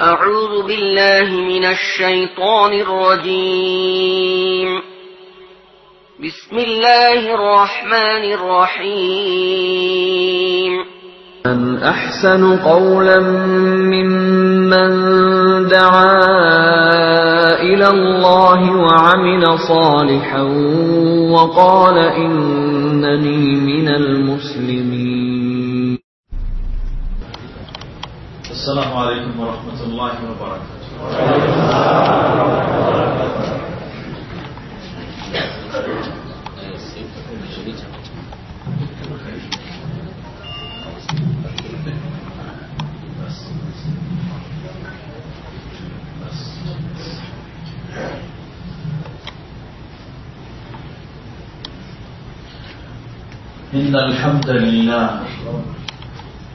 أعوذ بالله من الشيطان الرجيم. بسم الله الرحمن الرحيم. من أحسن قولا ممن دعا إلى الله وعمل صالحا وقال إنني من المسلمين. السلام عليكم ورحمة الله وبركاته. إن الحمد لله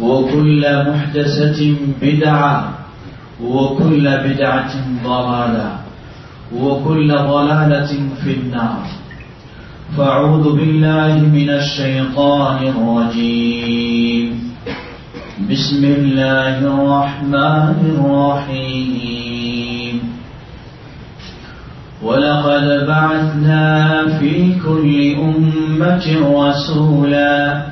وكل محدثة بدعة وكل بدعة ضلالة وكل ضلالة في النار. فأعوذ بالله من الشيطان الرجيم. بسم الله الرحمن الرحيم. ولقد بعثنا في كل أمة رسولا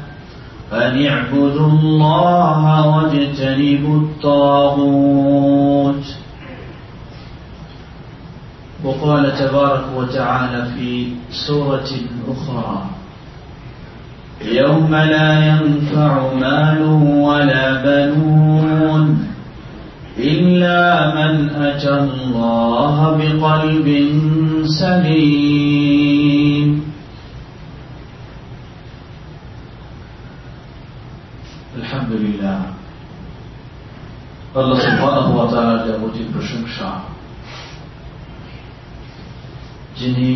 أن اعبدوا الله واجتنبوا الطاغوت. وقال تبارك وتعالى في سورة أخرى يوم لا ينفع مال ولا بنون إلا من أتى الله بقلب سليم. আলহামদুলিল্লাহ। আল্লাহ সুবহানাহু ওয়া তাআলার যাবতীয় প্রশংসা। যিনি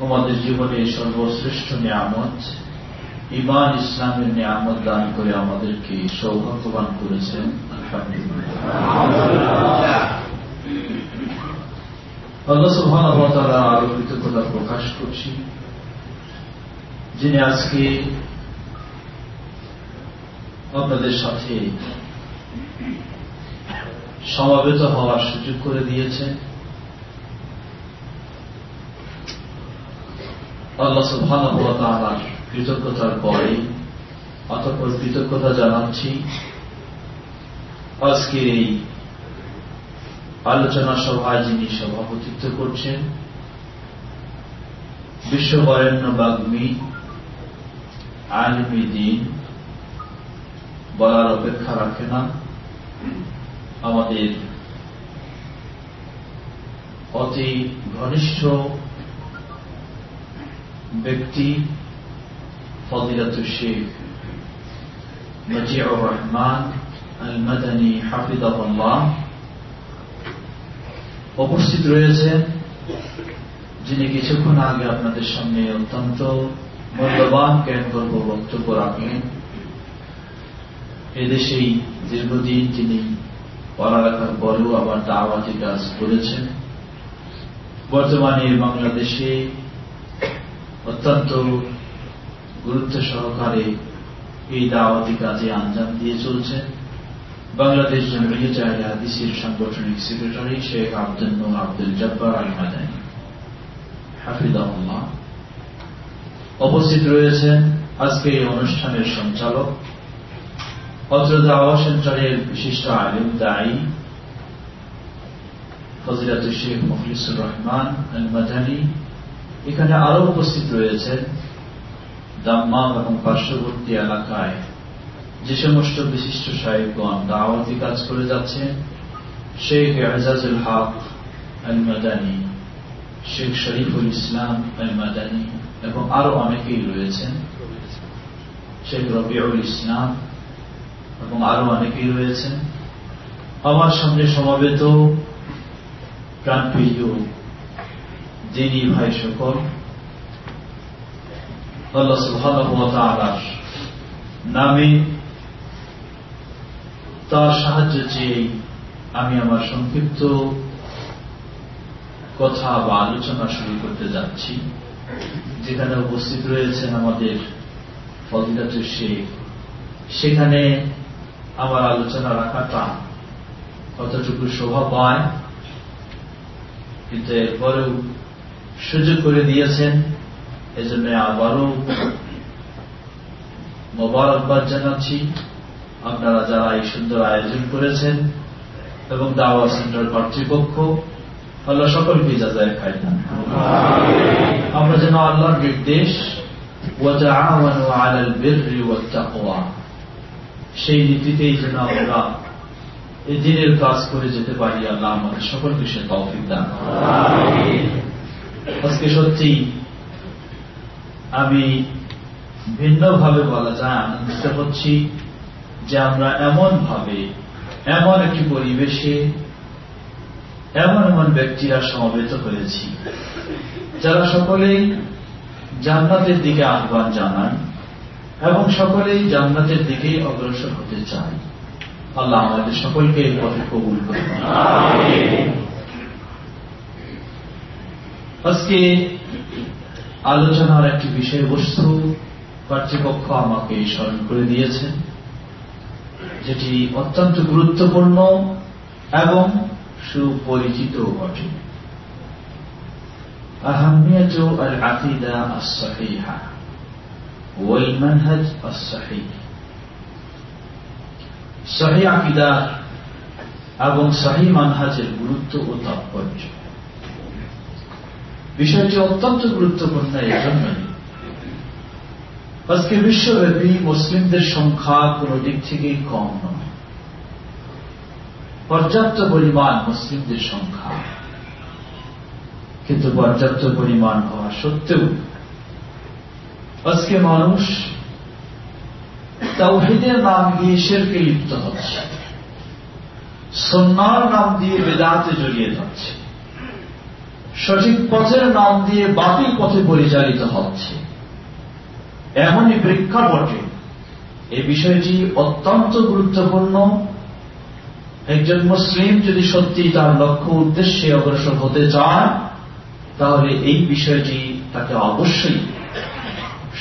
আমাদের জীবনে সর্বশ্রেষ্ঠ নিয়ামত ইমান ইসলামের নিয়ামত দান করে আমাদেরকে সৌভাগ্যবান করেছেন। আল্লাহ আলোকিত কথা প্রকাশ করছি। যিনি আজকে আপনাদের সাথে সমাবেত হওয়ার সুযোগ করে দিয়েছেন আল্লাহ তাআলার কৃতজ্ঞতার পরে অতঃপর কৃতজ্ঞতা জানাচ্ছি। আজকের এই আলোচনা সভায় যিনি সভাপতিত্ব করছেন বিশ্ববরেণ্য বাগ্মী, আলমী দিন বলার অপেক্ষা রাখে না। আমাদের অতি ঘনিষ্ঠ ব্যক্তি ফদিলাতু শেখ মজিউর রহমান আল মাদানী হাফিদাহুল্লাহ উপস্থিত রয়েছেন, যিনি কিছুক্ষণ আগে আপনাদের সামনে অত্যন্ত মূল্যবান জ্ঞান গর্ব বক্তব্য রাখলেন। এদেশেই দীর্ঘদিন তিনি পড়ালেখার পরেও আবার দাওয়াতি কাজ করেছেন। বর্তমানে বাংলাদেশে অত্যন্ত গুরুত্ব সহকারে এই দাওয়াতি কাজে আঞ্জাম দিয়ে চলছেন। বাংলাদেশ জমিয়ত আহলে হাদিসের সাংগঠনিক সেক্রেটারি শেখ আব্দুল নূর আব্দুল জব্বার আল মাদানী। হাফিদাহুল্লাহ উপস্থিত রয়েছেন আজকে এই অনুষ্ঠানের সঞ্চালক। সেন্টারের বিশিষ্ট আলিম দায়ী ফজিলাত শেখ মুখলিসুর রহমান আল মাদানী এখানে আরও উপস্থিত রয়েছেন দাম্মাম এবং পার্শ্ববর্তী এলাকায় যে সমস্ত বিশিষ্ট সাহেবগণ দাওয়াতি কাজ করে যাচ্ছেন, শেখ এজাজুল হক আল মাদানী শেখ শরীফুল ইসলাম আল মাদানী এবং আরও অনেকেই রয়েছেন। শেখ রবিউল ইসলাম এবং আরও অনেকেই রয়েছেন। আমার সামনে সমাবেত প্রাণপ্রিয় দিনী ভাই সকল, আল্লাহ সুবহানাহু নামে তার সাহায্য চেয়ে আমি আমার সংক্ষিপ্ত কথা বা আলোচনা শুরু করতে যাচ্ছি। যেখানে উপস্থিত রয়েছেন আমাদের ফদিলাত শেখ। সেখানে আমার আলোচনা রাখাটা কতটুকু শোভা পায়, কিন্তু এরপরেও সুযোগ করে দিয়েছেন, এজন্য আবারও মোবারকবাদ জানাচ্ছি। আপনারা যারা এই সুন্দর আয়োজন করেছেন এবং দাওয়া সেন্টার কর্তৃপক্ষ, আল্লাহ সকলকে যাচাই খাই না আমরা যেন আল্লাহর নির্দেশ সেই নীতিতেই যেন আমরা এই দিনের কাজ করে যেতে পারি আল্লাহ আমাদের সকলকে সে তৌফিক দান আজকে সত্যি আমি ভিন্নভাবে বলা যায় আনন্দিত হচ্ছি যে আমরা এমন ভাবে এমন একটি পরিবেশে, এমন এমন ব্যক্তিরা সমবেত হয়েছি, যারা সকলেই জান্নাতের দিকে আহ্বান জানান। এবং সকলেই জান্নাতের দিকেই অগ্রসর হতে চাই আল্লাহ আমাদের সকলকে এই পথে কবুল করবেন আজকে আলোচনার একটি বিষয়বস্তু কর্তৃপক্ষ আমাকে স্মরণ করে দিয়েছেন, যেটি অত্যন্ত গুরুত্বপূর্ণ এবং সুপরিচিত বটে। আহমিয়াত আর আতিদা আস সহিহা والمنهج الصحيح সহি আকিদা এবং সহি মানহাজের গুরুত্ব ও তাৎপর্য বিষয়টি অত্যন্ত গুরুত্বপূর্ণ এই জন্যই আজকে বিশ্বব্যাপী মুসলিমদের সংখ্যা কোন দিক থেকেই কম নয় পর্যাপ্ত পরিমাণ মুসলিমদের সংখ্যা কিন্তু পর্যাপ্ত পরিমাণ হওয়া সত্ত্বেও আজকে মানুষ তাওহিদের নাম দিয়ে শেরকে লিপ্ত হচ্ছে। সন্ন্যার নাম দিয়ে বেদাতে জড়িয়ে যাচ্ছে। সঠিক পথের নাম দিয়ে বাতিল পথে পরিচালিত হচ্ছে। এমনই প্রেক্ষাপটে এই বিষয়টি অত্যন্ত গুরুত্বপূর্ণ। একজন মুসলিম যদি সত্যি তার লক্ষ্য উদ্দেশ্যে অগ্রসর হতে চায়, তাহলে এই বিষয়টি তাকে অবশ্যই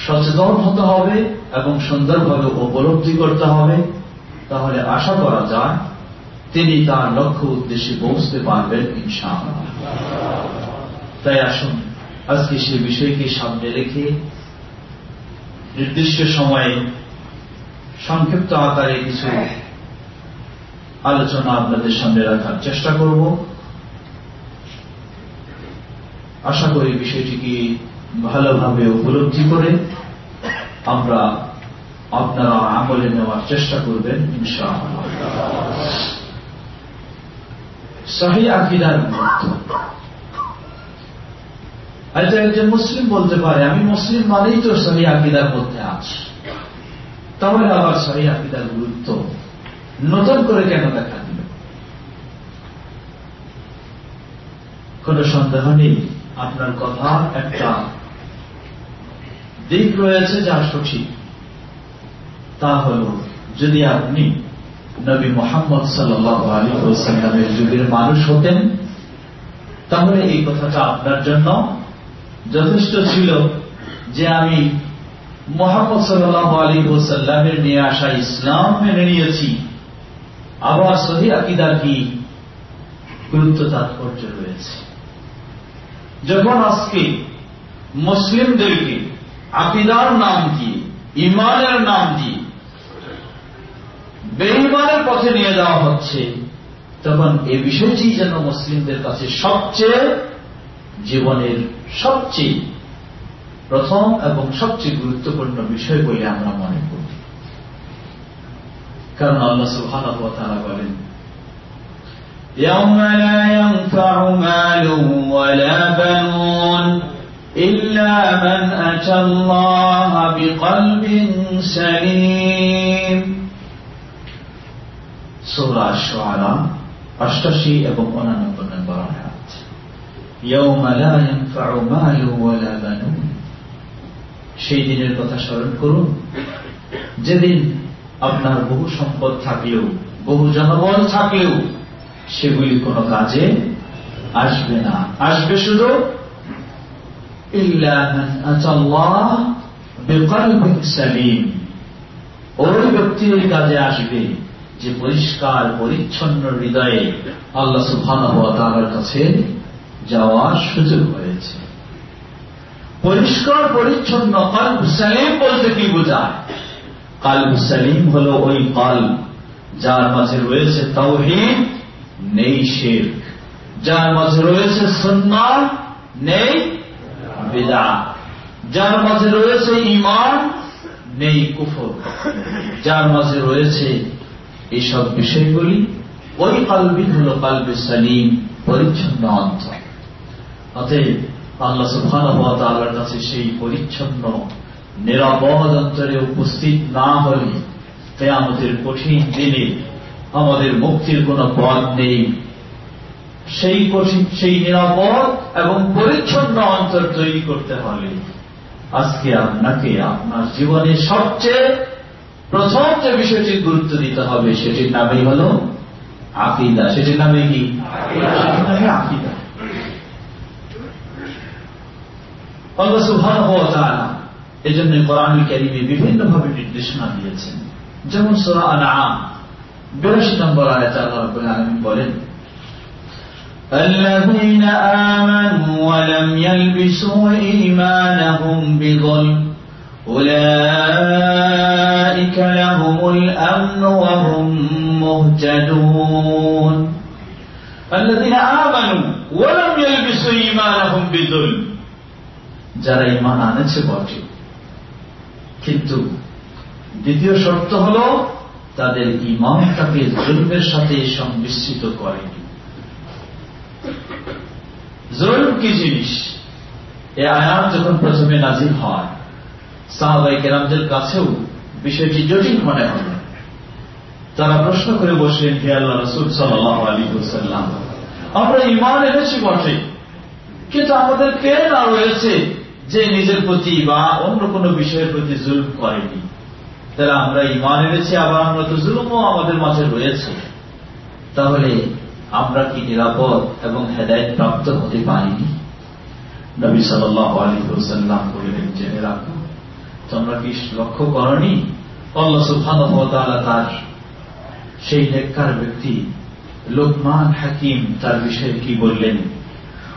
সচেতন হতে হবে এবং সুন্দরভাবে উপলব্ধি করতে হবে। তাহলে আশা করা যায়, তিনি তার লক্ষ্য উদ্দেশ্যে পৌঁছতে পারবেন ইনশাআল্লাহ। তাই আসুন, আজকে সে বিষয়কে সামনে রেখে নির্দিষ্ট সময়ে সংক্ষিপ্ত আকারে কিছু আলোচনা আপনাদের সামনে রাখার চেষ্টা করব। আশা করি বিষয়টিকে ভালোভাবে উপলব্ধি করে আমরা আপনারা আমলে নেওয়ার চেষ্টা করবেন, ইনশাআল্লাহ। সাহি আকিদার হয়তো একজন মুসলিম বলতে পারে, আমি মুসলিম মানেই তো সহি আকিদার মধ্যে আছি। তাহলে আবার সহি আকিদার গুরুত্ব নতুন করে কেন দেখা দিল? কোন সন্দেহ নেই, আপনার কথা একটা দিক রয়েছে যা সঠিক, তা হল যদি আপনি নবী মোহাম্মদ ওসাল্লামের যুগের মানুষ হতেন, তাহলে এই কথাটা আপনার জন্য যথেষ্ট ছিল যে আমি মোহাম্মদ সাল্লাহ আলী ওসাল্লামের নিয়ে আসা ইসলাম মেনে নিয়েছি। আবার সহি আকিদার কি? গুরুত্ব তাৎপর্য রয়েছে। যখন আজকে মুসলিমদেরকে আকিদার নাম দিয়ে ইমানের নাম দিয়ে বেইমানের পথে নিয়ে যাওয়া হচ্ছে তখন এই বিষয়টি যেন মুসলিমদের কাছে সবচেয়ে জীবনের সবচেয়ে প্রথম এবং সবচেয়ে গুরুত্বপূর্ণ বিষয় বলে আমরা মনে করি কারণ আল্লাহ সুহান বলেন يوم لا ينفع مال ولا بنون إلا من أتى الله بقلب سليم সৌরা সোয়ারা অষ্টাশি এবং অনানব্বই নম্বর আয়াত يوم لا ينفع مال ولا بنون সেই দিনের কথা স্মরণ করুন যেদিন আপনার বহু সম্পদ থাকলেও বহু জনবল থাকলেও সেগুলি কোনো কাজে আসবে না আসবে শুধু সালিম ওই ব্যক্তির কাজে আসবে যে পরিষ্কার, পরিচ্ছন্ন হৃদয়ে আল্লাহ সুফান কাছে যাওয়ার সুযোগ হয়েছে। পরিষ্কার, পরিচ্ছন্ন, কালব সালিম বলতে কি বোঝায়? কালব সালিম হল ওই কাল যার মাঝে রয়েছে তৌহিদ নেই শেখ যার মাঝে রয়েছে সন্ন্যাল নেই বেদা যার মাঝে রয়েছে ইমান নেই কুফর। যার মাঝে রয়েছে এইসব বিষয়গুলি, ওই কালবিন হল কালবে সালিম, পরিচ্ছন্ন অন্তর অতএব আল্লাহ সুফান আল্লাহর কাছে সেই পরিচ্ছন্ন নিরাপদ অন্তরে উপস্থিত না হলে তাই আমাদের কঠিন দিনে আমাদের মুক্তির কোন পথ নেই। সেই সেই নিরাপদ এবং পরিচ্ছন্ন অন্তর তৈরি করতে হলে আজকে আপনাকে আপনার জীবনে সবচেয়ে প্রথম যে বিষয়টির গুরুত্ব দিতে হবে, সেটির নামেই হল আকিদা। সেটির নামে কি? নামে আকিদা। এই জন্য কোরআন ক্যারিমে বিভিন্ন ভাবে নির্দেশনা দিয়েছেন। যেমন সোরা আনাম বিরাশি নম্বর আয়াত আল্লাহ বলেন الذين آمنوا ولم يلبسوا إيمانهم بظلم أولئك لهم الأمن وهم مهتدون الذين آمنوا ولم يلبسوا إيمانهم بظلم যারা ইমান আনেছে বটে কিন্তু দ্বিতীয় শর্ত হল তাদের ইমানটাকে জুলমের সাথে সংমিশ্রিত করেনি জুলম কি জিনিস? এ আয়াত যখন প্রথমে নাজির হয় সাহাবাই কেরামদের কাছেও বিষয়টি জটিল মনে হল। তারা প্রশ্ন করে বসলেন, হে আল্লাহ রসুল সাল্লাহ আলী সাল্লাম আমরা ইমান এনেছি বটে, কিন্তু আমাদের না রয়েছে যে নিজের প্রতি বা অন্য কোনো বিষয়ের প্রতি জুলম করেনি? তারা, আমরা ইমান এনেছি, আবার আমরা তো জুলুমও আমাদের মাঝে রয়েছে। তাহলে আমরা কি নিরাপদ এবং হেদায়ত প্রাপ্ত হতে পারিনি নবী সাল্লাহ আলী হুসাল্লাম বললেন জেনে রাখো তোমরা কি লক্ষ্য করনি আল্লাহ সুফান তার সেই নেককার ব্যক্তি লোকমান হাকিম তার বিষয়ে কি বললেন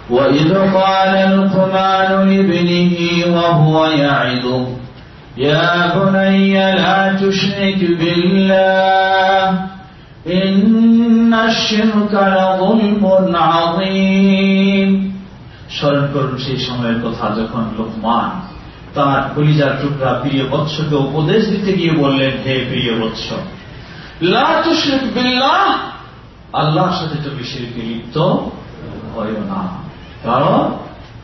وإذ قال لقمان لابنه وهو يعظه يا بني لا تشرك بالله إن الشرك لظلم عظيم স্মরণ করুন সেই সময়ের কথা যখন লোকমান তার কলিজার টুকরা প্রিয় বৎসকে উপদেশ দিতে গিয়ে বললেন হে প্রিয় বৎস লাতুশরিক বিল্লাহ আল্লাহর সাথে তুমি শিরকে লিপ্ত হয় না কারণ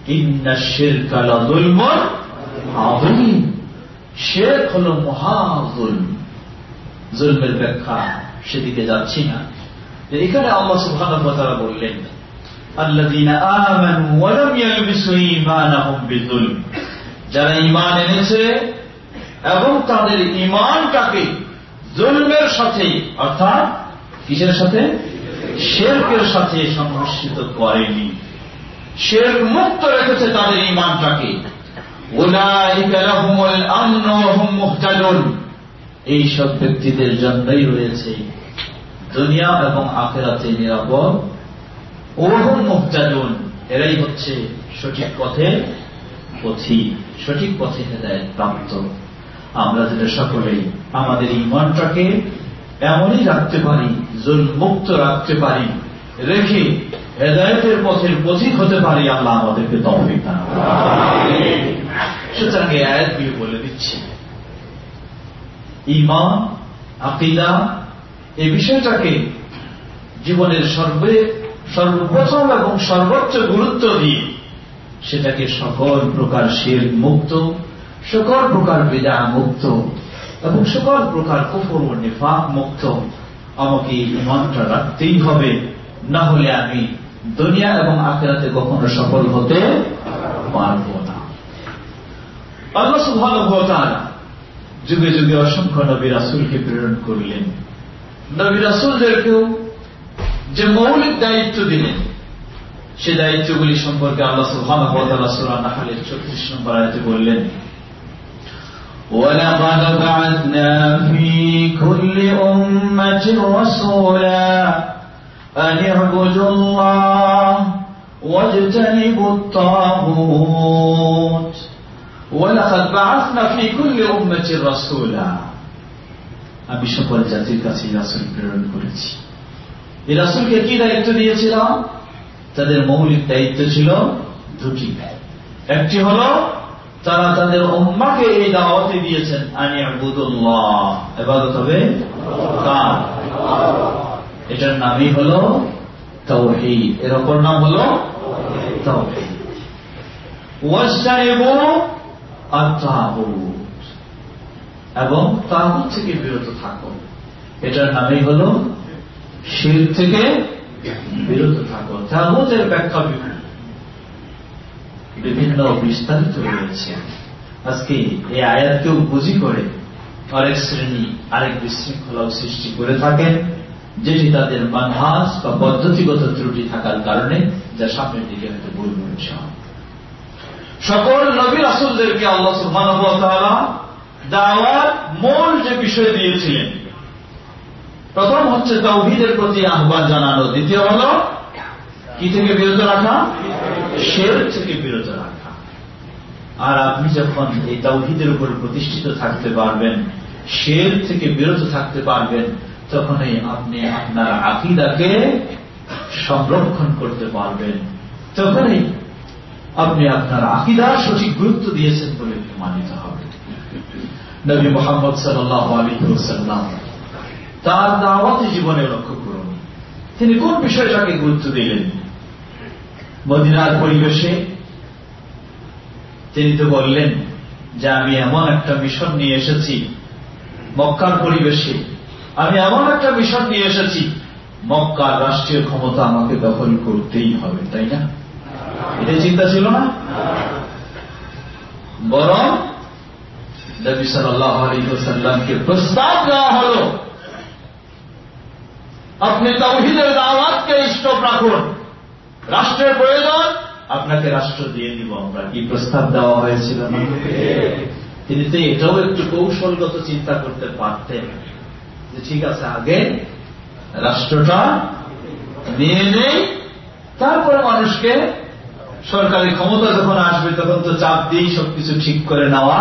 ইন্না শিরকা লাযুলমুন আযীম শিরক হলো মহাজুল জুলমের ব্যাখ্যা সেদিকে যাচ্ছি না যে এখানে আল্লাহ তাআলা বললেন যারা ঈমান এনেছে এবং তাদের ঈমানটাকে জুলমের সাথে, অর্থাৎ কিসের সাথে? শেরকের সাথে সংঘর্ষিত করেনি। শেরক মুক্ত রেখেছে তাদের ঈমানটাকে। উলাইকা লাহুমুল আমন ওয়া হুম মুহতাদুন। এই সব ব্যক্তিদের জন্যই রয়েছে দুনিয়া এবং আখেরাতে নিরাপদ। ওহম মুহতাদুন, এরাই হচ্ছে সঠিক পথে পথি, সঠিক পথে হেদায়ত প্রাপ্ত। আমরা যেটা সকলেই আমাদের ইমানটাকে এমনই রাখতে পারি মুক্ত রাখতে পারি, রেখে হেদায়তের পথের পথিক হতে পারি, আল্লাহ আমাদেরকে তহবিক দান সুতরাং এই আয়াতগুলি বলে দিচ্ছি। ইমান, আকিদা এই বিষয়টাকে জীবনের সর্বে, সর্বপ্রথম এবং সর্বোচ্চ গুরুত্ব দিয়ে সেটাকে সকল প্রকার শির মুক্ত, সকল প্রকার বিদা মুক্ত এবং সকল প্রকার কুফর ও নিফাক মুক্ত আমাকে এই ইমানটা রাখতেই হবে। না হলে আমি দুনিয়া এবং আখেরাতে কখনো সফল হতে পারব না। আল্লাহ ওয়া যুগে যুগে অসংখ্য নবী রাসূলকে প্রেরণ করলেন। নবী রাসূলদেরকেও যে মৌলিক দায়িত্ব দিলেন সে দায়িত্বগুলি সম্পর্কে আল্লাহ সুবহানাহু ওয়া তাআলা সূরা নাহলের 36 নম্বর আয়াতে বললেন ولقد بعثنا في كل أمة رسولا أن اعبدوا الله واجتنبوا الطاغوت ولقد بعثنا في كل أمة رسولا আমি সকল জাতির কাছে রাসুল প্রেরণ করেছি। এই রাসুলকে কি দায়িত্ব দিয়েছিলাম? তাদের মৌলিক দায়িত্ব ছিল দুটি একটি হল, তারা তাদের উম্মাকে এই দাওয়াতে দিয়েছেন, আনি আবুদুল্লাহ হবে কার? এটার নামই হল তৌহিদ এর অপর নাম হল তৌহিদ ওয়াজতানিবু আত-তাগুত এবং তাগুত থেকে বিরত থাকো। এটার নামই হল শির থেকে বিরত থাকো। তাগুতের ব্যাখ্যা বিভিন্ন। বিস্তারিত রয়েছে। আজকে এই আয়াতকেও বুঝি করে আরেক শ্রেণি, আরেক বিশৃঙ্খলাও সৃষ্টি করে থাকেন, যেটি তাদের মানহাস বা পদ্ধতিগত ত্রুটি থাকার কারণে যা সামনের দিকে হয়তো বলেছে সকল নবী রাসুলদেরকে আল্লাহ তাআলা দাওয়ার মূল যে বিষয় দিয়েছিলেন। প্রথম হচ্ছে তাওহীদের প্রতি আহ্বান জানানো, দ্বিতীয় হল কি থেকে বিরত রাখা? শের থেকে বিরত রাখা। আর আপনি যখন এই তাওহীদের উপর প্রতিষ্ঠিত থাকতে পারবেন শের থেকে বিরত থাকতে পারবেন, তখনই আপনি আপনার আকিদাকে সংরক্ষণ করতে পারবেন। তখনই আপনি আপনার আকিদার সঠিক গুরুত্ব দিয়েছেন বলে প্রমাণিত হবে। নবী মোহাম্মদ সাল্লাহ আলিহাল্লাম তার দাওয়াতি জীবনে লক্ষ্য করুন তিনি কোন বিষয়টাকে গুরুত্ব দিলেন? মদিনার পরিবেশে তিনি তো বললেন যে আমি এমন একটা মিশন নিয়ে এসেছি, মক্কার পরিবেশে। আমি এমন একটা মিশন নিয়ে এসেছি, মক্কার রাষ্ট্রীয় ক্ষমতা আমাকে দখল করতেই হবে, তাই না? এটা চিন্তা ছিল না? বরং নবী সাল্লাহ আলিহাল্লামকে প্রস্তাব দেওয়া হল। আপনি তৌহিদের দাওয়াতকে স্টপ রাখুন। রাষ্ট্রের প্রয়োজন, আপনাকে রাষ্ট্র দিয়ে দিব আমরা। কি প্রস্তাব দেওয়া হয়েছিল তিনি তো এটাও একটু কৌশলগত চিন্তা করতে পারতেন। যে ঠিক আছে, আগে রাষ্ট্রটা নিয়ে নেই, তারপরে মানুষকে সরকারি ক্ষমতা যখন আসবে, তখন তো চাপ দিয়েই সবকিছু ঠিক করে নেওয়া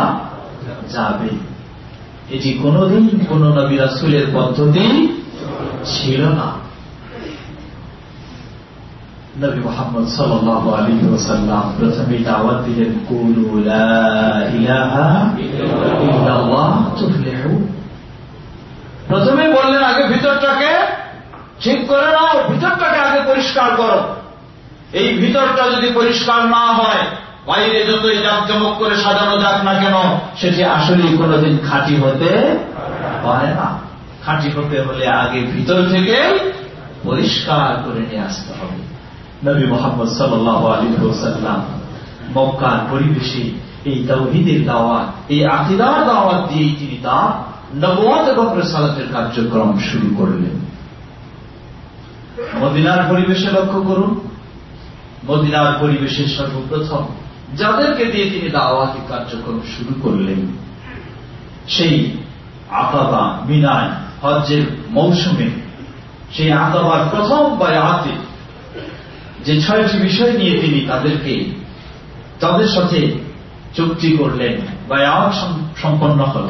যাবে। এটি কোনদিন কোন নবী রাসুলের পদ্ধতি ছিল না। নবী মোহাম্মদ সাল্লাহ আলী ওসাল্লাম প্রথমে দাওয়াত দিলেন প্রথমে বললেন, আগে ভিতরটাকে ঠিক করে নাও, ভিতরটাকে আগে পরিষ্কার করো। এই ভিতরটা যদি পরিষ্কার না হয় বাইরে যতই জাকজমক করে সাজানো যাক না কেন, সেটি আসলে কোনোদিন খাঁটি হতে পারে না। খাঁটি হতে হলে আগে ভিতর থেকে পরিষ্কার করে নিয়ে আসতে হবে। নবী মোহাম্মদ সাল্লাহ আলী সাল্লাম মক্কার পরিবেশে এই তৌহিদের দাওয়াত, এই আকিদার দাওয়াত দিয়েই তিনি তার নবাদ এবং রেসালাতের কার্যক্রম শুরু করলেন। মদিনার পরিবেশে লক্ষ্য করুন। মদিনার পরিবেশে সর্বপ্রথম যাদেরকে দিয়ে তিনি দাওয়াতি কার্যক্রম শুরু করলেন, সেই আকাবা মিনায় হজ্জের মৌসুমে, সেই আকাবার প্রথম বায়াতে যে ছয়টি বিষয় নিয়ে তিনি তাদেরকে তাদের সাথে চুক্তি করলেন, বায়াত সম্পন্ন হল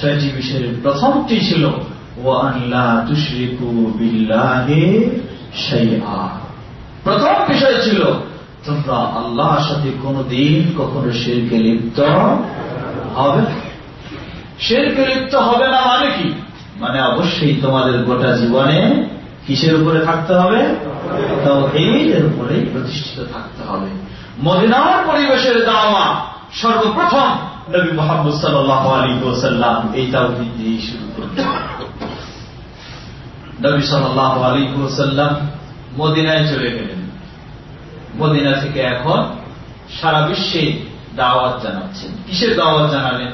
ছয়টি বিষয়ের প্রথমটি ছিল প্রথম বিষয় ছিল তোমরা আল্লাহর সাথে কোনদিন কখনো শেরকে লিপ্ত হবে শেরকে লিপ্ত হবে না মানে কি? মানে অবশ্যই তোমাদের গোটা জীবনে কিসের উপরে থাকতে হবে? এর উপরেই প্রতিষ্ঠিত থাকতে হবে। মদিনার পরিবেশের দাওয়া সর্বপ্রথম নবী মোহাম্মদ সাল্লাহ আলী ওসাল্লাম এই তাওহিদ দিয়ে শুরু করলেন নবী সাল্লাহ আলী ওসাল্লাম মদিনায় চলে গেলেন। মদিনা থেকে এখন সারা বিশ্বে দাওয়াত জানাচ্ছেন। কিসের দাওয়াত জানালেন?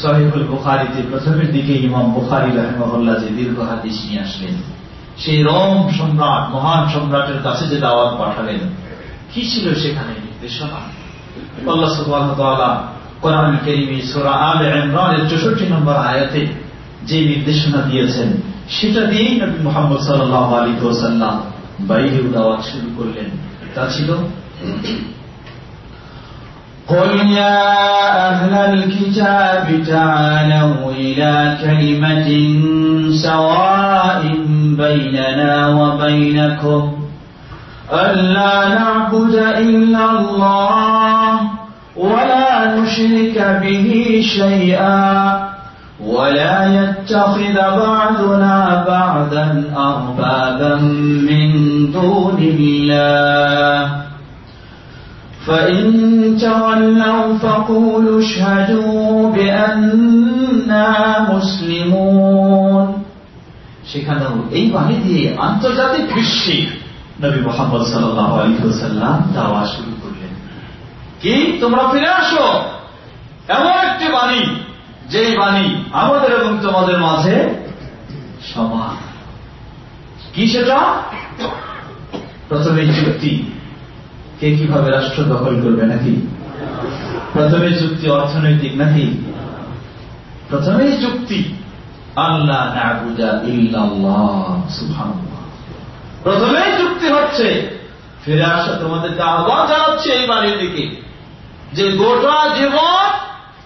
সহিবুল বুখারিতে প্রথমের দিকে ইমাম বুখারি রহমহল্লা যে দীর্ঘ হাদিস নিয়ে আসলেন, সেই রম সম্রাট, মহান সম্রাটের কাছে যে দাওয়াত পাঠালেন, কি ছিল সেখানে নির্দেশনা? কোরআন কেরিমি সোরা আল ইমরানের চৌষট্টি নম্বর আয়াতে যে নির্দেশনা দিয়েছেন, সেটা দিয়েই নবী মোহাম্মদ সাল্লাহ আলী ওসাল্লাম বাইরেও দাওয়াত শুরু করলেন তা ছিল قل يا أهل الكتاب تعالوا إلى كلمة سواء بيننا وبينكم ألا نعبد إلا الله ولا نشرك به شيئا ولا يتخذ بعضنا بعضا أربابا من دون الله فإن تولوا فقولوا اشهدوا بأننا مسلمون সেখানেও এই বাণী দিয়ে আন্তর্জাতিক বিশ্বে নবী মোহাম্মদ সাল্লাহ আলহিহাল্লাম দাওয়া শুরু করলেন কি তোমরা ফিরে আসো এমন একটি বাণী যেই বাণী আমাদের এবং তোমাদের মাঝে সমান। কি সেটা? প্রথমে চুক্তি কে কীভাবে রাষ্ট্র দখল করবে নাকি? প্রথমে চুক্তি অর্থনৈতিক নাকি? প্রথমেই চুক্তি আল্লাহ প্রথমেই চুক্তি হচ্ছে, ফিরে আসা, তোমাদেরকে আহ্বান জানাচ্ছে এই বাড়ির দিকে। যে গোটা জীবন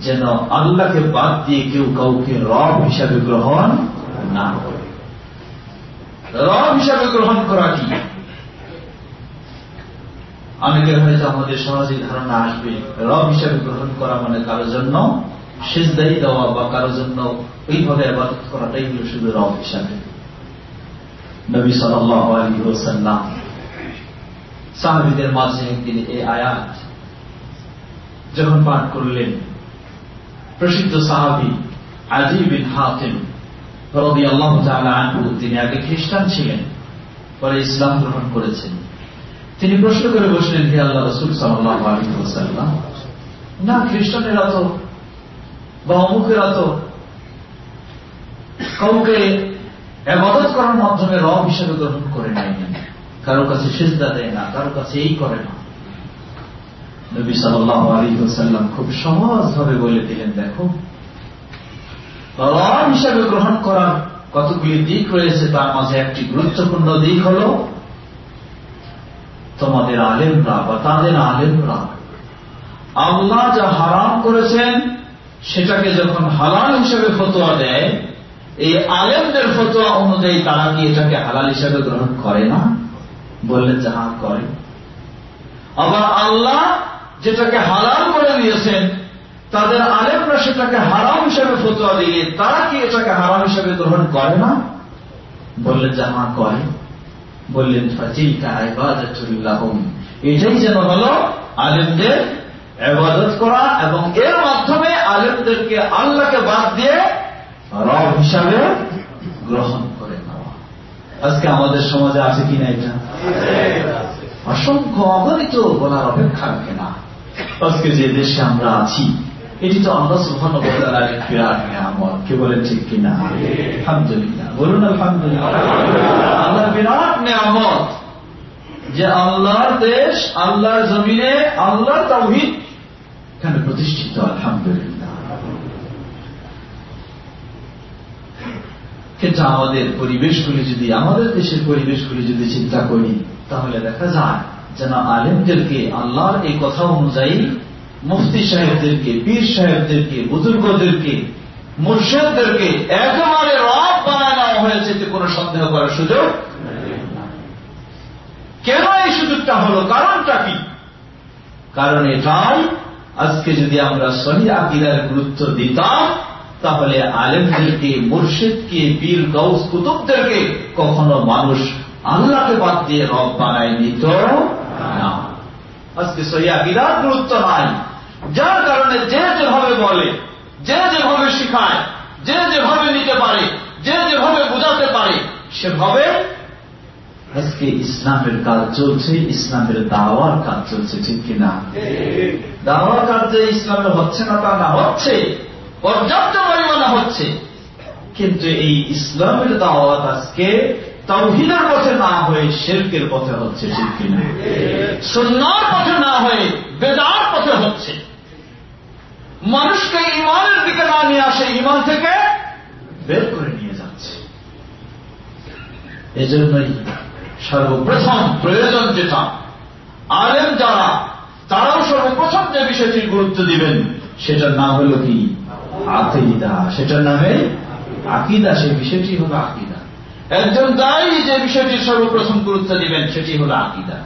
যেন আল্লাহকে বাদ দিয়ে কেউ কাউকে রব হিসাবে গ্রহণ না করে। রব হিসাবে গ্রহণ করা কি? অনেকের হয়তো আমাদের সহজেই ধারণা আসবে, রব হিসাবে গ্রহণ করা মানে কারোর জন্য সেজদাই দেওয়া বা কারোর জন্য ওইভাবে আবাদত করাটাই হল শুধু রব হিসাবে। নবী সাল্লাম সাহাবিদের মাঝে একদিন এই আয়াত যখন পাঠ করলেন প্রসিদ্ধ সাহাবি আজি বিন হাতিম রবি আল্লাহ আনহু, তিনি আগে খ্রিস্টান ছিলেন, পরে ইসলাম গ্রহণ করেছেন। তিনি প্রশ্ন করে বসলেন, হে আল্লাহ রসুল সাল্লাম না, খ্রিস্টানেরা তো বা অমুকেরা তো কাউকে এবাদত করার মাধ্যমে রব হিসেবে গ্রহণ করে নেয় কারও কাছে সেজদা দেয় না, কারও কাছে এই করে না। নবী সাল্লাহ আলী সাল্লাম খুব সহজ ভাবে বলে দিলেন, দেখো, রব হিসাবে গ্রহণ করার কতগুলি দিক রয়েছে, তার মাঝে একটি গুরুত্বপূর্ণ দিক হল, তোমাদের আলেমরা বা তাদের আলেমরা আল্লাহ যা হারাম করেছেন, সেটাকে যখন হালাল হিসেবে ফতোয়া দেয়, এই আলেমদের ফতোয়া অনুযায়ী তারা কি এটাকে হালাল হিসেবে গ্রহণ করে না? বললেন যে হ্যাঁ করে। আবার আল্লাহ যেটাকে হালাল করে দিয়েছেন তাদের আলেমরা সেটাকে হারাম হিসেবে ফতোয়া দিয়ে তারা কি এটাকে হারাম হিসেবে গ্রহণ করে না? বললেন যে হ্যাঁ করে। বললেন এটাই যেন হল আলেমদের এবাদত করা এবং এর মাধ্যমে আলেমদেরকে আল্লাহকে বাদ দিয়ে রব হিসাবে গ্রহণ করে নেওয়া। আজকে আমাদের সমাজে আছে কিনা এটা? অসংখ্য অগণিত বলার অপেক্ষা রাখে না। আজকে যে দেশে আমরা আছি এটি তো আল্লাহ সুহান বিরাট কে বলেন ঠিক কিনা আলহামদুলিল্লাহ বলুন আলহামদুলিল্লাহ আল্লাহ বিরাট নিয়ামত যে আল্লাহর দেশ আল্লাহর জমিনে আল্লাহর তাওহিদ এখানে প্রতিষ্ঠিত আলহামদুলিল্লাহ কিন্তু আমাদের পরিবেশগুলি যদি আমাদের দেশের পরিবেশগুলি যদি চিন্তা করি তাহলে দেখা যায় যেন আলেমদেরকে, আল্লাহর এই কথা অনুযায়ী, মুফতি সাহেবদেরকে, পীর সাহেবদেরকে, বুজুর্গদেরকে, মুর্শেদদেরকে একেবারে রব বানায় নেওয়া হয়েছে কোনো সন্দেহ করার সুযোগ কেন এই সুযোগটা হলো? কারণটা কি? কারণ এটাই আজকে যদি আমরা সহি আকিদার গুরুত্ব দিতাম, তাহলে আলেমদেরকে, মুর্শিদকে বীর গৌস কুতুবদেরকে কখনো মানুষ আল্লাহকে বাদ দিয়ে রব বানায় নিত আজকে সহি আকিদার গুরুত্ব নাই। যার কারণে যে যেভাবে বলে, যে যেভাবে শিখায়, যে যেভাবে নিতে পারে, যে যেভাবে বোঝাতে পারে, সেভাবে আজকে ইসলামের কাজ চলছে, ইসলামের দাওয়ার কাজ চলছে, ঠিক কিনা দাওয়ার কাজ যে ইসলামের হচ্ছে না তা না হচ্ছে, পর্যাপ্ত পরিমাণে হচ্ছে। কিন্তু এই ইসলামের দাওয়াত আজকে তৌহিদের পথে না হয়ে শেরকের পথে হচ্ছে ঠিক কিনা? সন্ন্যার পথে না হয়ে বেদার পথে হচ্ছে। মানুষকে ইমানের দিকে না নিয়ে আসে ইমান থেকে বের করে নিয়ে যাচ্ছে। এজন্যই সর্বপ্রথম প্রয়োজন যেটা, আলেম যারা, তারাও সর্বপ্রথম যে বিষয়টির গুরুত্ব দিবেন, সেটার নাম হল কি? আকিদা। সেটার নামে আকিদা। সে বিষয়টি হল আকিদা। একজন তাই যে বিষয়টির সর্বপ্রথম গুরুত্ব দিবেন, সেটি হল আকিদা।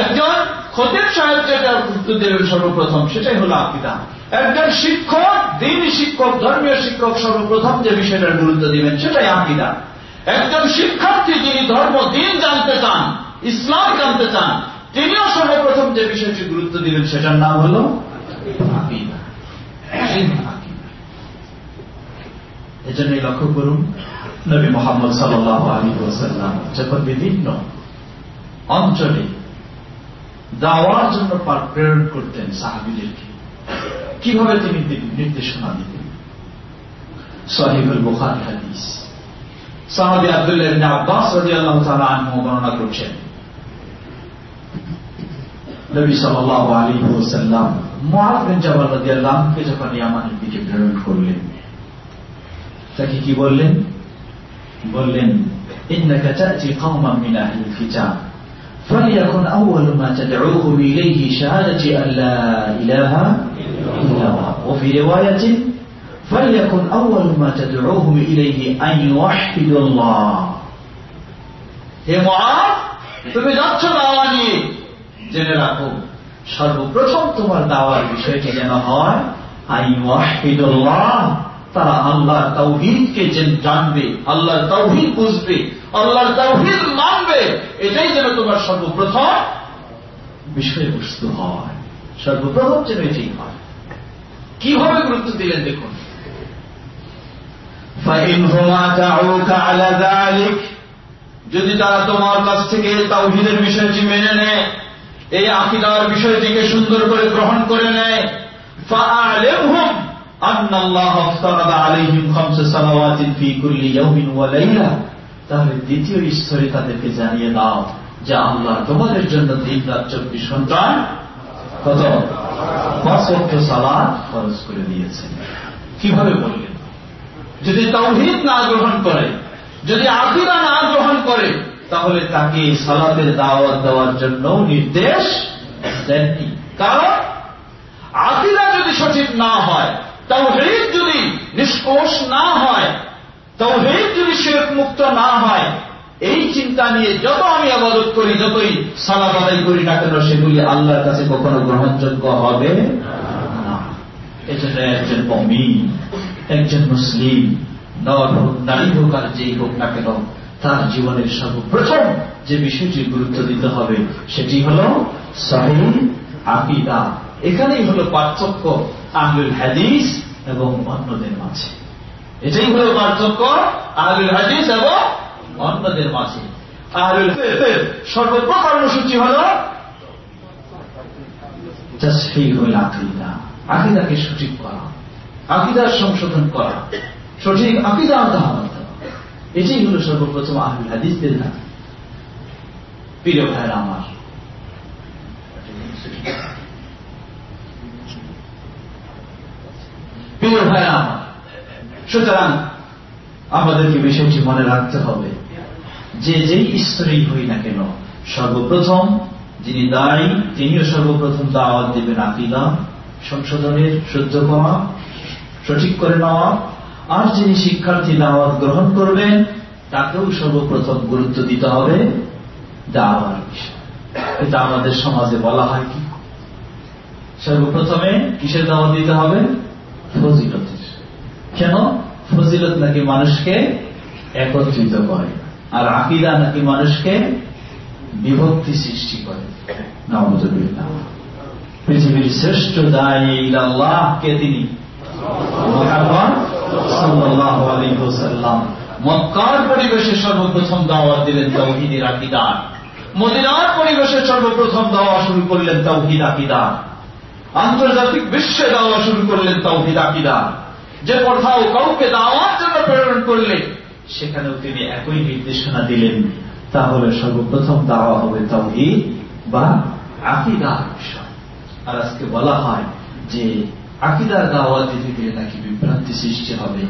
একজন খতিব সাহেব যেটা গুরুত্ব দেবেন সর্বপ্রথম, সেটাই হল আকিদা। একজন শিক্ষক দিনই শিক্ষক, ধর্মীয় শিক্ষক সর্বপ্রথম যে বিষয়টার গুরুত্ব দিবেন, সেটাই আকিদা। একজন শিক্ষার্থী যিনি ধর্ম, দিন জানতে চান, ইসলাম জানতে চান, তিনিও সর্বপ্রথম যে বিষয়টি গুরুত্ব দিবেন, সেটার নাম হল এজন্যই লক্ষ্য করুন নবী মোহাম্মদ সাল্লাহ আলী ওসাল্লাম যখন বিভিন্ন অঞ্চলে দাওয়ার জন্য প্রেরণ করতেন সাহাবিদেরকে, কীভাবে তিনি নির্দেশনা দিতেন? সহিবুল বুখারি হাদিস। সাহাবি আব্দুল্লাহ আব্বাস রাজি আল্লাহ তালা আনহু বর্ণনা করছেন, নবী সাল্লাহ আলী ওসাল্লাম মহাজ বিন জাবাল রাজি আল্লাহকে যখন ইয়ামানের দিকে প্রেরণ করলেন, তাকে কি বললেন? বললেন إنك تأتي قوما من أهل الكتاب فليكن أول ما تدعوهم إليه شهادة أن لا إله إلا الله وفي رواية فليكن أول ما تدعوهم إليه أن يوحدوا الله হে মহাজ তুমি যাচ্ছ দাওয়া নিয়ে জেনে রাখো সর্বপ্রথম তোমার দাওয়ার বিষয়টি যেন হয় আই ওয়াহিদুল্লাহ তারা আল্লাহ তৌহিদকে যে জানবে আল্লাহ তৌহিদ বুঝবে আল্লাহর তৌহিদ মানবে এটাই যেন তোমার সর্বপ্রথম বিষয়বস্তু হয়। সর্বপ্রথম যেন এটাই হয়। কীভাবে গুরুত্ব দিলেন দেখুন। যদি তারা তোমার কাছ থেকে তাওহিদের বিষয়টি মেনে নেয় এই আকিদার বিষয়টিকে সুন্দর করে গ্রহণ করে নেয় أن الله افترض عليهم خمس صلوات في كل يوم وليلة তাহলে দ্বিতীয় স্তরে তাদেরকে জানিয়ে দাও যে আল্লাহ তোমাদের জন্য দিন রাত চব্বিশ ঘন্টা কত পাঁচ অক্ট সালাদ খরচ করে দিয়েছেন কিভাবে বললেন যদি তৌহিদ না গ্রহণ করে যদি আকিরা না গ্রহণ করে তাহলে তাকে সালাতের দাওয়াত দেওয়ার জন্য নির্দেশ দেননি কারণ আকিরা যদি সঠিক না হয় তাওহীদ যদি নিষ্কোষ না হয় তাওহীদ যদি শেখ মুক্ত না হয়, এই চিন্তা নিয়ে যত আমি আবাদত করি, যতই সালাদ আদায় করি না কেন, সেগুলি আল্লাহর কাছে কখনো গ্রহণযোগ্য হবে? এজন্য একজন মমিন, একজন মুসলিম, নর হোক, নারী হোক আর যেই হোক না কেন, তার জীবনের সর্বপ্রথম যে বিষয়টি গুরুত্ব দিতে হবে, সেটি হল সহি আকিদা। এখানেই হল পার্থক্য আহলুল হাদিস এবং অন্যদের মাঝে। এটাই হল পার্থক্য আহলুল হাদিস এবং অন্যদের মাঝে। হাদিসের সর্বপ্রথম কর্মসূচি হল আকিদাকে সঠিক করা, আকিদার সংশোধন করা, সঠিক আকিদা এটাই হল সর্বপ্রথম আহলুল হাদিসদের কাজ প্রিয় ভাইয়ের আমার প্রিয় আমার সুতরাং আমাদেরকে বিষয়টি মনে রাখতে হবে যে যেই স্তরেই হই না কেন, সর্বপ্রথম যিনি দায়ী, তিনিও সর্বপ্রথম দাওয়াত দেবেন আকিদা, সংশোধনের সহ্য করা সঠিক করে নেওয়া। আর যিনি শিক্ষার্থী দাওয়াত গ্রহণ করবেন, তাকেও সর্বপ্রথম গুরুত্ব দিতে হবে দাওয়ার বিষয়। এটা আমাদের সমাজে বলা হয় কি? সর্বপ্রথমে কিসের দাওয়াত দিতে হবে? ফজিলতের কেন? ফজিলত নাকি মানুষকে একত্রিত করে। আর আকিদা নাকি মানুষকে বিভক্তি সৃষ্টি করে। পৃথিবীর শ্রেষ্ঠ দায়ী আল্লাহ কে তিনি মক্কার পরিবেশে সর্বপ্রথম দাওয়াত দিলেন তৌহিদের আকিদার মদিনার পরিবেশে সর্বপ্রথম দাওয়া শুরু করলেন তৌহিদ আকিদার আন্তর্জাতিক বিশ্বে দাওয়া শুরু করলেন তৌহিদ আকিদার যে কোথাও কাউকে দাওয়ার জন্য প্রেরণ করলে, সেখানেও তিনি একই নির্দেশনা দিলেন। তাহলে সর্বপ্রথম দাওয়া হবে তৌহিদ বা আকিদার বিষয়। আর আজকে বলা হয় যে আকিদার দাওয়া দিতে গিয়ে নাকি বিভ্রান্তি সৃষ্টি হবে।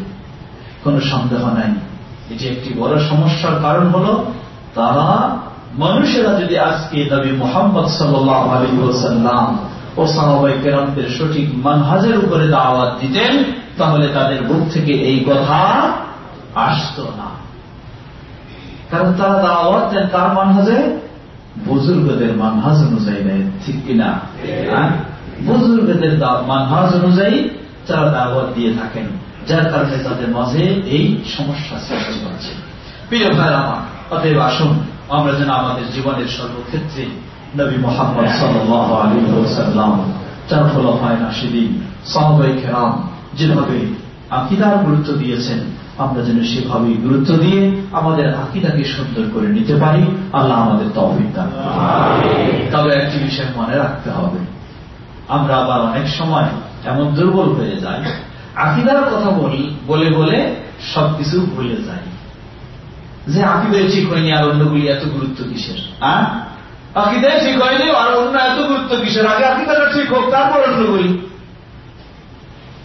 কোনো সন্দেহ নাই। এটি একটি বড় সমস্যার কারণ হল, তারা মানুষেরা যদি আজকে নবী মোহাম্মদ সাল্লাম ও কেরামদের সঠিক মানহাজের উপরে দাওয়াত দিতেন, তাহলে তাদের বুক থেকে এই কথা আসত না। কারণ তারা দাওয়াত দেন কার মানহাজে? বুজুর্গদের মানহাজ অনুযায়ী দেয় ঠিক কিনা বুজুর্গদের মানহাজ অনুযায়ী তারা দাওয়াত দিয়ে থাকেন, যার কারণে তাদের মাঝে এই সমস্যা সৃষ্টি হচ্ছে প্রিয় ভাই আমার, অতএব আসুন, আমরা যেন আমাদের জীবনের সর্বক্ষেত্রে নবী মোহাম্মদ সাল্লাহ আলী সাল্লাম চার ফলাফায় নাসিদিন সাহবাই খেরাম যেভাবে আকিদার গুরুত্ব দিয়েছেন আমরা যেন সেভাবেই গুরুত্ব দিয়ে আমাদের আকিদাকে সুন্দর করে নিতে পারি আল্লাহ আমাদের তহবিল দান তবে একটি বিষয় মনে রাখতে হবে আমরা আবার অনেক সময় এমন দুর্বল হয়ে যাই আকিদার কথা বলি বলে বলে সবকিছু ভুলে যাই। যে আকিদায় ঠিক হয়নি আর অন্যগুলি এত গুরুত্ব কিসের আকিদায় ঠিক হয়নি, আর অন্য এত গুরুত্ব কিসের? আগে আকিদাটা ঠিক হোক, তারপর অন্যগুলি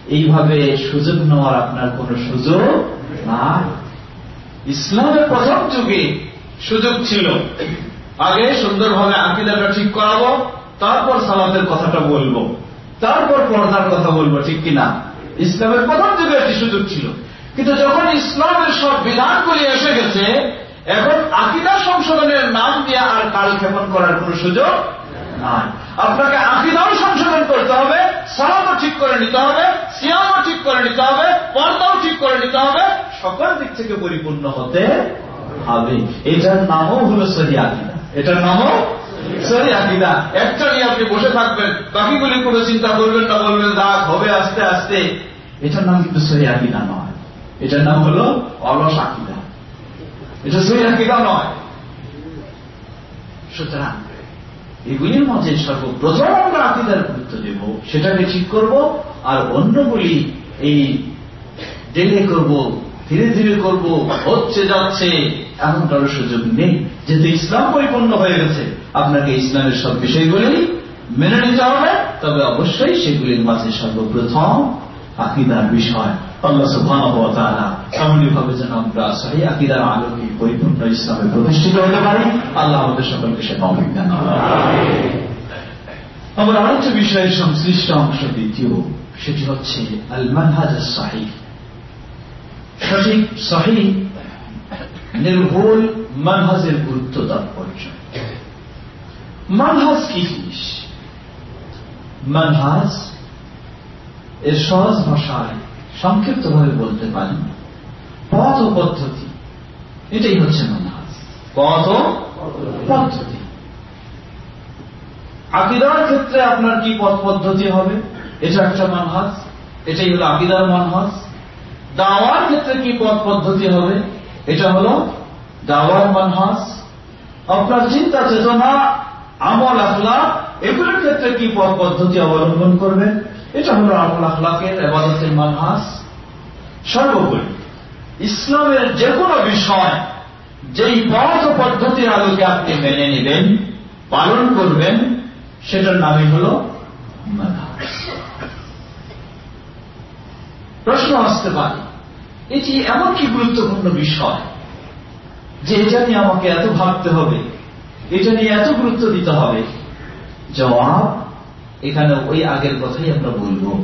এইভাবে সুযোগ নেওয়ার আপনার কোন সুযোগ নাই। ইসলামের প্রথম যুগে সুযোগ ছিল। আগে সুন্দরভাবে আকিদাটা ঠিক করাবো, তারপর সালাতের কথাটা বলব। তারপর পর্দার কথা বলব, ঠিক কিনা? ইসলামের প্রথম যুগে একটি সুযোগ ছিল। কিন্তু যখন ইসলামের সব বিধানগুলি এসে গেছে এখন আকিদা সংশোধনের নাম দিয়ে আর কালক্ষেপণ করার কোন সুযোগ নাই। আপনাকে আকিদাও সংশোধন করতে হবে, সালামও ঠিক করে নিতে হবে, সিয়ামও ঠিক করে নিতে হবে, পর্দাও ঠিক করে নিতে হবে, সকল দিক থেকে পরিপূর্ণ হতে হবে। এটার নামও হলো সহি আকিদা। এটার নামও সহি আকিদা। একটা নিয়ে আপনি বসে থাকবেন বাকিগুলি কোনো চিন্তা করবেন না, বলবেন দাগ হবে আস্তে আস্তে। এটার নাম কিন্তু সহি আকিদা নয়। এটার নাম হলো অলস আকিদা। এটা সহি আকিদা নয় সুতরাং এগুলির মধ্যে সর্বপ্রথম আমরা আকিদার গুরুত্ব দেব সেটাকে ঠিক করব আর অন্যগুলি এই ডেলে করব ধীরে ধীরে করব হচ্ছে যাচ্ছে এমন কারও সুযোগ নেই যেহেতু ইসলাম পরিপূর্ণ হয়ে গেছে আপনাকে ইসলামের সব বিষয়গুলি মেনে নিতে হবে তবে অবশ্যই সেগুলির মাঝে সর্বপ্রথম আকিদার বিষয় আল্লাহ যেন আমরা সহি আকিদার আলোকে পরিপূর্ণ ইসলামে প্রতিষ্ঠিত হতে পারি, আল্লাহ আমাদের সকলকে সে দান আমার আরেকটা বিষয়ের সংশ্লিষ্ট অংশ দ্বিতীয়, সেটি হচ্ছে আল মানহাজ সঠিক সহি নির্ভুল মানহাজের গুরুত্ব তাৎপর্য। মানহাজ কি জিনিস? মানহাজ এর সহজ ভাষায় সংক্ষিপ্তভাবে বলতে পারি পথ ও পদ্ধতি। এটাই হচ্ছে মানহাজ। পথ ও পদ্ধতি। আকিদার ক্ষেত্রে আপনার কি পথ পদ্ধতি হবে? এটা একটা মানহাজ। এটাই হলো আকিদার মানহাজ। দাওয়ার ক্ষেত্রে কি পথ পদ্ধতি হবে? এটা হলো দাওয়ার মানহাজ। আপনার চিন্তা চেতনা আমল আখলা এগুলোর ক্ষেত্রে কি পথ পদ্ধতি অবলম্বন করবেন? এটা হলো আমল আখলাকের এবাদতের মানহাজ সর্বোপরি ইসলামের যে কোনো বিষয়, যেই পথ পদ্ধতির আলোকে আপনি মেনে নেবেন, পালন করবেন, সেটার নামই হল প্রশ্ন আসতে পারে, এটি এমন কি গুরুত্বপূর্ণ বিষয় যে এটা নিয়ে আমাকে এত ভাবতে হবে, এটা নিয়ে এত গুরুত্ব দিতে হবে? জবাব এখানে ওই আগের কথাই আমরা বলব।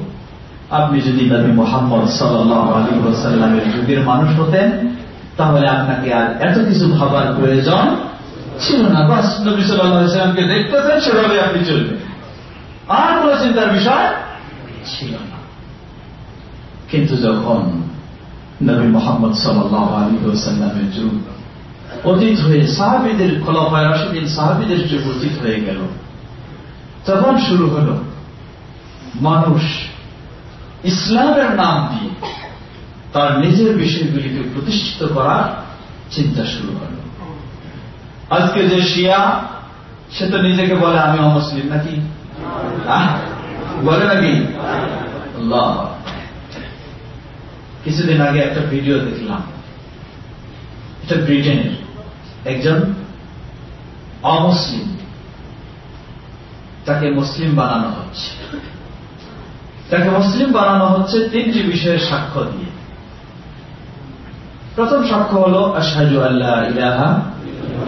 আপনি যদি নবী মোহাম্মদ সাল্লামের যুগের মানুষ হতেন, তাহলে আপনাকে আর এত কিছু ভাবার প্রয়োজন ছিল না। বাস নবী সাল্লামকে দেখতেছেন, সেভাবে আপনি চলবেন। আর কোন চিন্তার বিষয় ছিল না। কিন্তু যখন নবী মোহাম্মদ সাল্লামের যুগ অতীত হয়ে, সাহাবিদের খোলাফায় রাশিদিন সাহাবিদের যুগ অতীত হয়ে গেল তখন শুরু হল মানুষ। ইসলামের নাম দিয়ে তার নিজের বিষয়গুলিকে প্রতিষ্ঠিত করার চিন্তা শুরু হল। আজকে যে শিয়া, সে তো নিজেকে বলে, আমি অমুসলিম নাকি? বলে নাকি? কিছুদিন আগে একটা ভিডিও দেখলাম। এটা ব্রিটেনের একজন অমুসলিম। তাকে মুসলিম বানানো হচ্ছে। তাকে মুসলিম বানানো হচ্ছে তিনটি বিষয়ের সাক্ষ্য দিয়ে। প্রথম সাক্ষ্য হল আশাহু আল্লাহ ইলাহা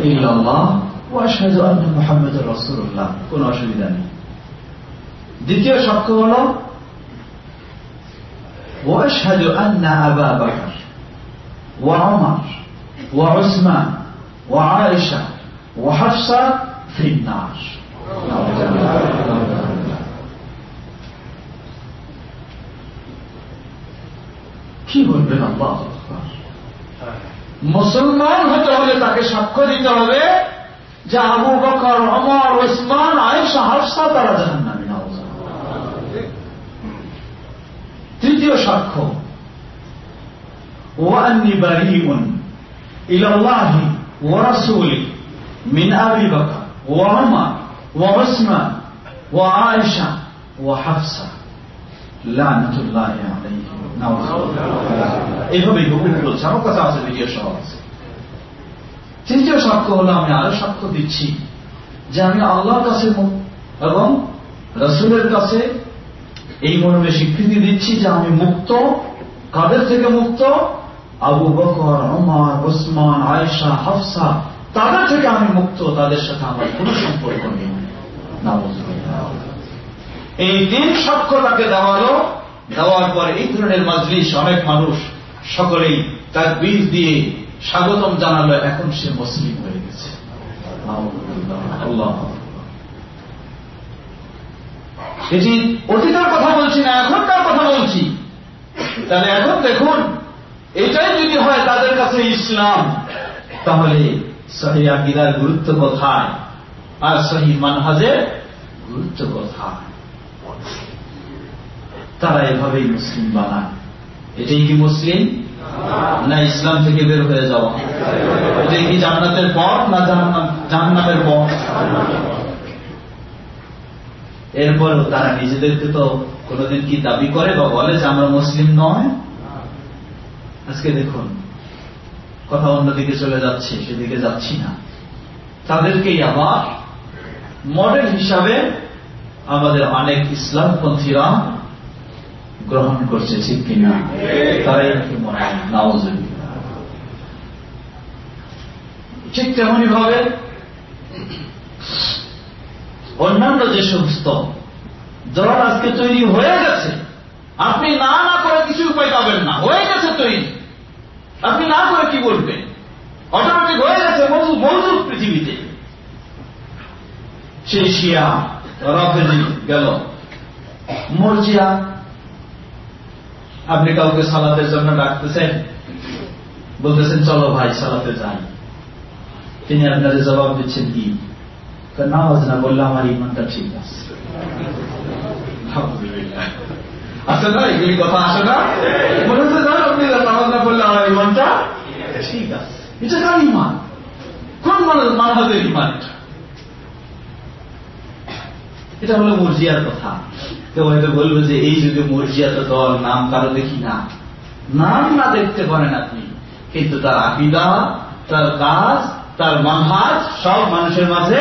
ইল্লাল্লাহ ও আশাহু আল্লাহ মোহাম্মদ রসুল্লাহ কোন অসুবিধা নেই। দ্বিতীয় সাক্ষ্য হল ওয়াশহাদু আন্না আবা বাহার ওয়া আমার ওয়া উসমান ওয়া আয়েশা ওয়া হাফসা ফিন্নাস কি বলবেন আল্লাহ মুসলমান হতে হলে তাকে সাক্ষ্য দিতে হবে যে আবু বকর অমর ওসমান, আয়েশা, হাফসা তারা জাহান নামে তৃতীয় সাক্ষ্য ওয়ান্নি বারিউন ইলাল্লাহি ওয়া রাসূলি মিন আবি বকর ওয়া ওমর আমার কাছে আছে ভিডিও সহ আছে। তৃতীয় সাক্ষ্য হলো আমি আরও সাক্ষ্য দিচ্ছি যে আমি আল্লাহর কাছে এবং রসুলের কাছে এই মর্মে স্বীকৃতি দিচ্ছি যে আমি মুক্ত কাদের থেকে মুক্ত? আবু বকর অমর ওসমান আয়েশা হাফসা তাদের থেকে আমি মুক্ত তাদের সাথে আমার কোন সম্পর্ক নেই। এই তিন সাক্ষ্য দেওয়ালো, দেওয়ার পর এই ধরনের মাজলিস অনেক মানুষ সকলেই তার বীজ দিয়ে স্বাগতম জানালো, এখন সে মুসলিম হয়ে গেছে। এটি অতীতের কথা বলছি না, এখনকার কথা বলছি। তাহলে এখন দেখুন, এটাই যদি হয় তাদের কাছে ইসলাম, তাহলে সহি আকিদার গুরুত্ব কোথায়? আর সহি মানহাজের গুরুত্ব কোথায় তারা এভাবেই মুসলিম বানায়। এটাই কি মুসলিম? না ইসলাম থেকে বের হয়ে যাওয়া। এটাই কি জান্নাতের পথ না জান্নাতের পথ? এরপরও তারা নিজেদেরকে তো কোনোদিন কি দাবি করে বা বলে যে আমরা মুসলিম নয়? আজকে দেখুন, কথা অন্যদিকে চলে যাচ্ছে, সেদিকে যাচ্ছি না। তাদেরকেই আবার মডেল হিসাবে আমাদের অনেক ইসলামপন্থীরা গ্রহণ করছে ঠিক কিনা তারাই নাওজবিল্লাহ। ঠিক তেমনি ভাবে অন্যান্য যে সমস্ত দল আজকে তৈরি হয়ে গেছে আপনি না না করে কিছু উপায় পাবেন না। হয়ে গেছে তৈরি। আপনি না করে কি বলবেন? অটোমেটিক হয়ে গেছে মৌজুদ পৃথিবীতে। সেই শিয়া রাফেজি গেল মর্জিয়া আপনি কাউকে সালাতের জন্য ডাকতেছেন? বলতেছেন, চলো ভাই, সালাতে যাই। তিনি আপনাদের জবাব দিচ্ছেন কি? নামাজ না বললে আমার ইমানটা ঠিক আছে। আসে না, এগুলি কথা আসে না? মনে হচ্ছে, না, আপনি নামাজ না বললে আমার ইমানটা ঠিক আছে। এটা কার ইমান? কোন মানুষ মানহাজের ইমান এটা? এটা হলো মর্জিয়ার কথা। কেউ হয়তো বলবে যে, এই যুগে মর্জিয়া তো দল, নাম কারও দেখি না। নাম না দেখতে পারেন আপনি। কিন্তু তার আকিদা, তার কাজ, তার মানহাজ সব মানুষের মাঝে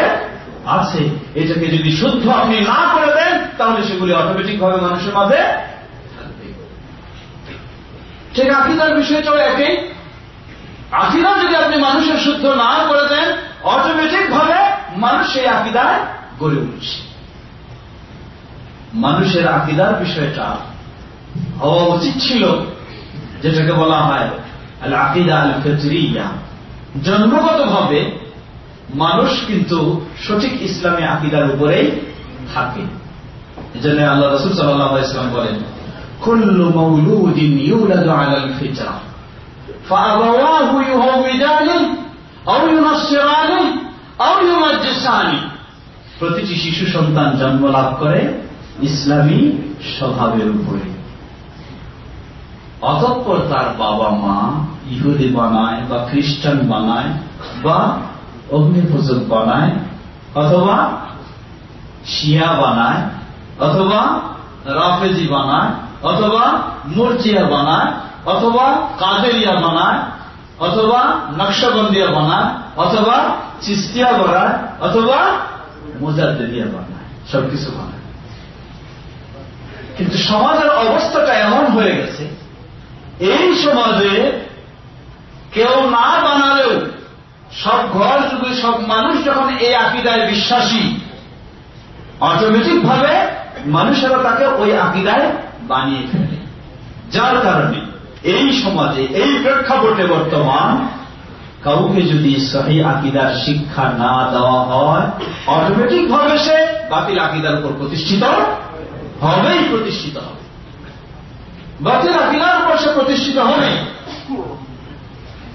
আছে। এটাকে যদি শুদ্ধ আপনি না করে দেন, তাহলে সেগুলি অটোমেটিক ভাবে মানুষের মাঝে ঠিক আকিদার বিষয়টাও একই। আকিদা যদি আপনি মানুষের শুদ্ধ না করে দেন অটোমেটিক ভাবে মানুষ সেই আকিদায় গড়ে উঠছে। মানুষের আকিদার বিষয়টা হওয়া উচিত ছিল যেটাকে বলা হয় আল আকিদা আল ফেজরিয়া জন্মগত ভাবে মানুষ কিন্তু সঠিক ইসলামী আকিদার উপরেই থাকে এজন্য আল্লাহ রসুল সাল্লাহ ইসলাম বলেন কুল্লু মৌলুদিন ইউলাদু আলাল ফিতরা فأبواه يهودانه أو ينصرانه أو يمجسانه প্রতিটি শিশু সন্তান জন্ম লাভ করে ইসলামী স্বভাবের উপরে। অতঃপর তার বাবা মা ইহুদি বানায় বা খ্রিস্টান বানায় বা অগ্নিপূজক বানায় অথবা শিয়া বানায় অথবা রাফেজি বানায় অথবা মর্জিয়া বানায় অথবা কাদেরিয়া বানায় অথবা নকশবন্দিয়া বানায় অথবা চিস্তিয়া বানায় অথবা মোজাদ্দিয়া বানায়। সবকিছু বানায়। কিন্তু সমাজের অবস্থাটা এমন হয়ে গেছে, এই সমাজে কেউ না বানালেও সব ঘর যুগে সব মানুষ যখন এই আকিদায় বিশ্বাসী অটোমেটিক ভাবে মানুষেরা তাকে ওই আকিদায় বানিয়ে ফেলে। যার কারণে এই সমাজে, এই প্রেক্ষাপটে বর্তমান কাউকে যদি সহি আকিদার শিক্ষা না দেওয়া হয় অটোমেটিক ভাবে সে বাতিল আকিদার উপর প্রতিষ্ঠিত হবেই প্রতিষ্ঠিত হবে। বাতিল আকিদার উপর সে প্রতিষ্ঠিত হবে।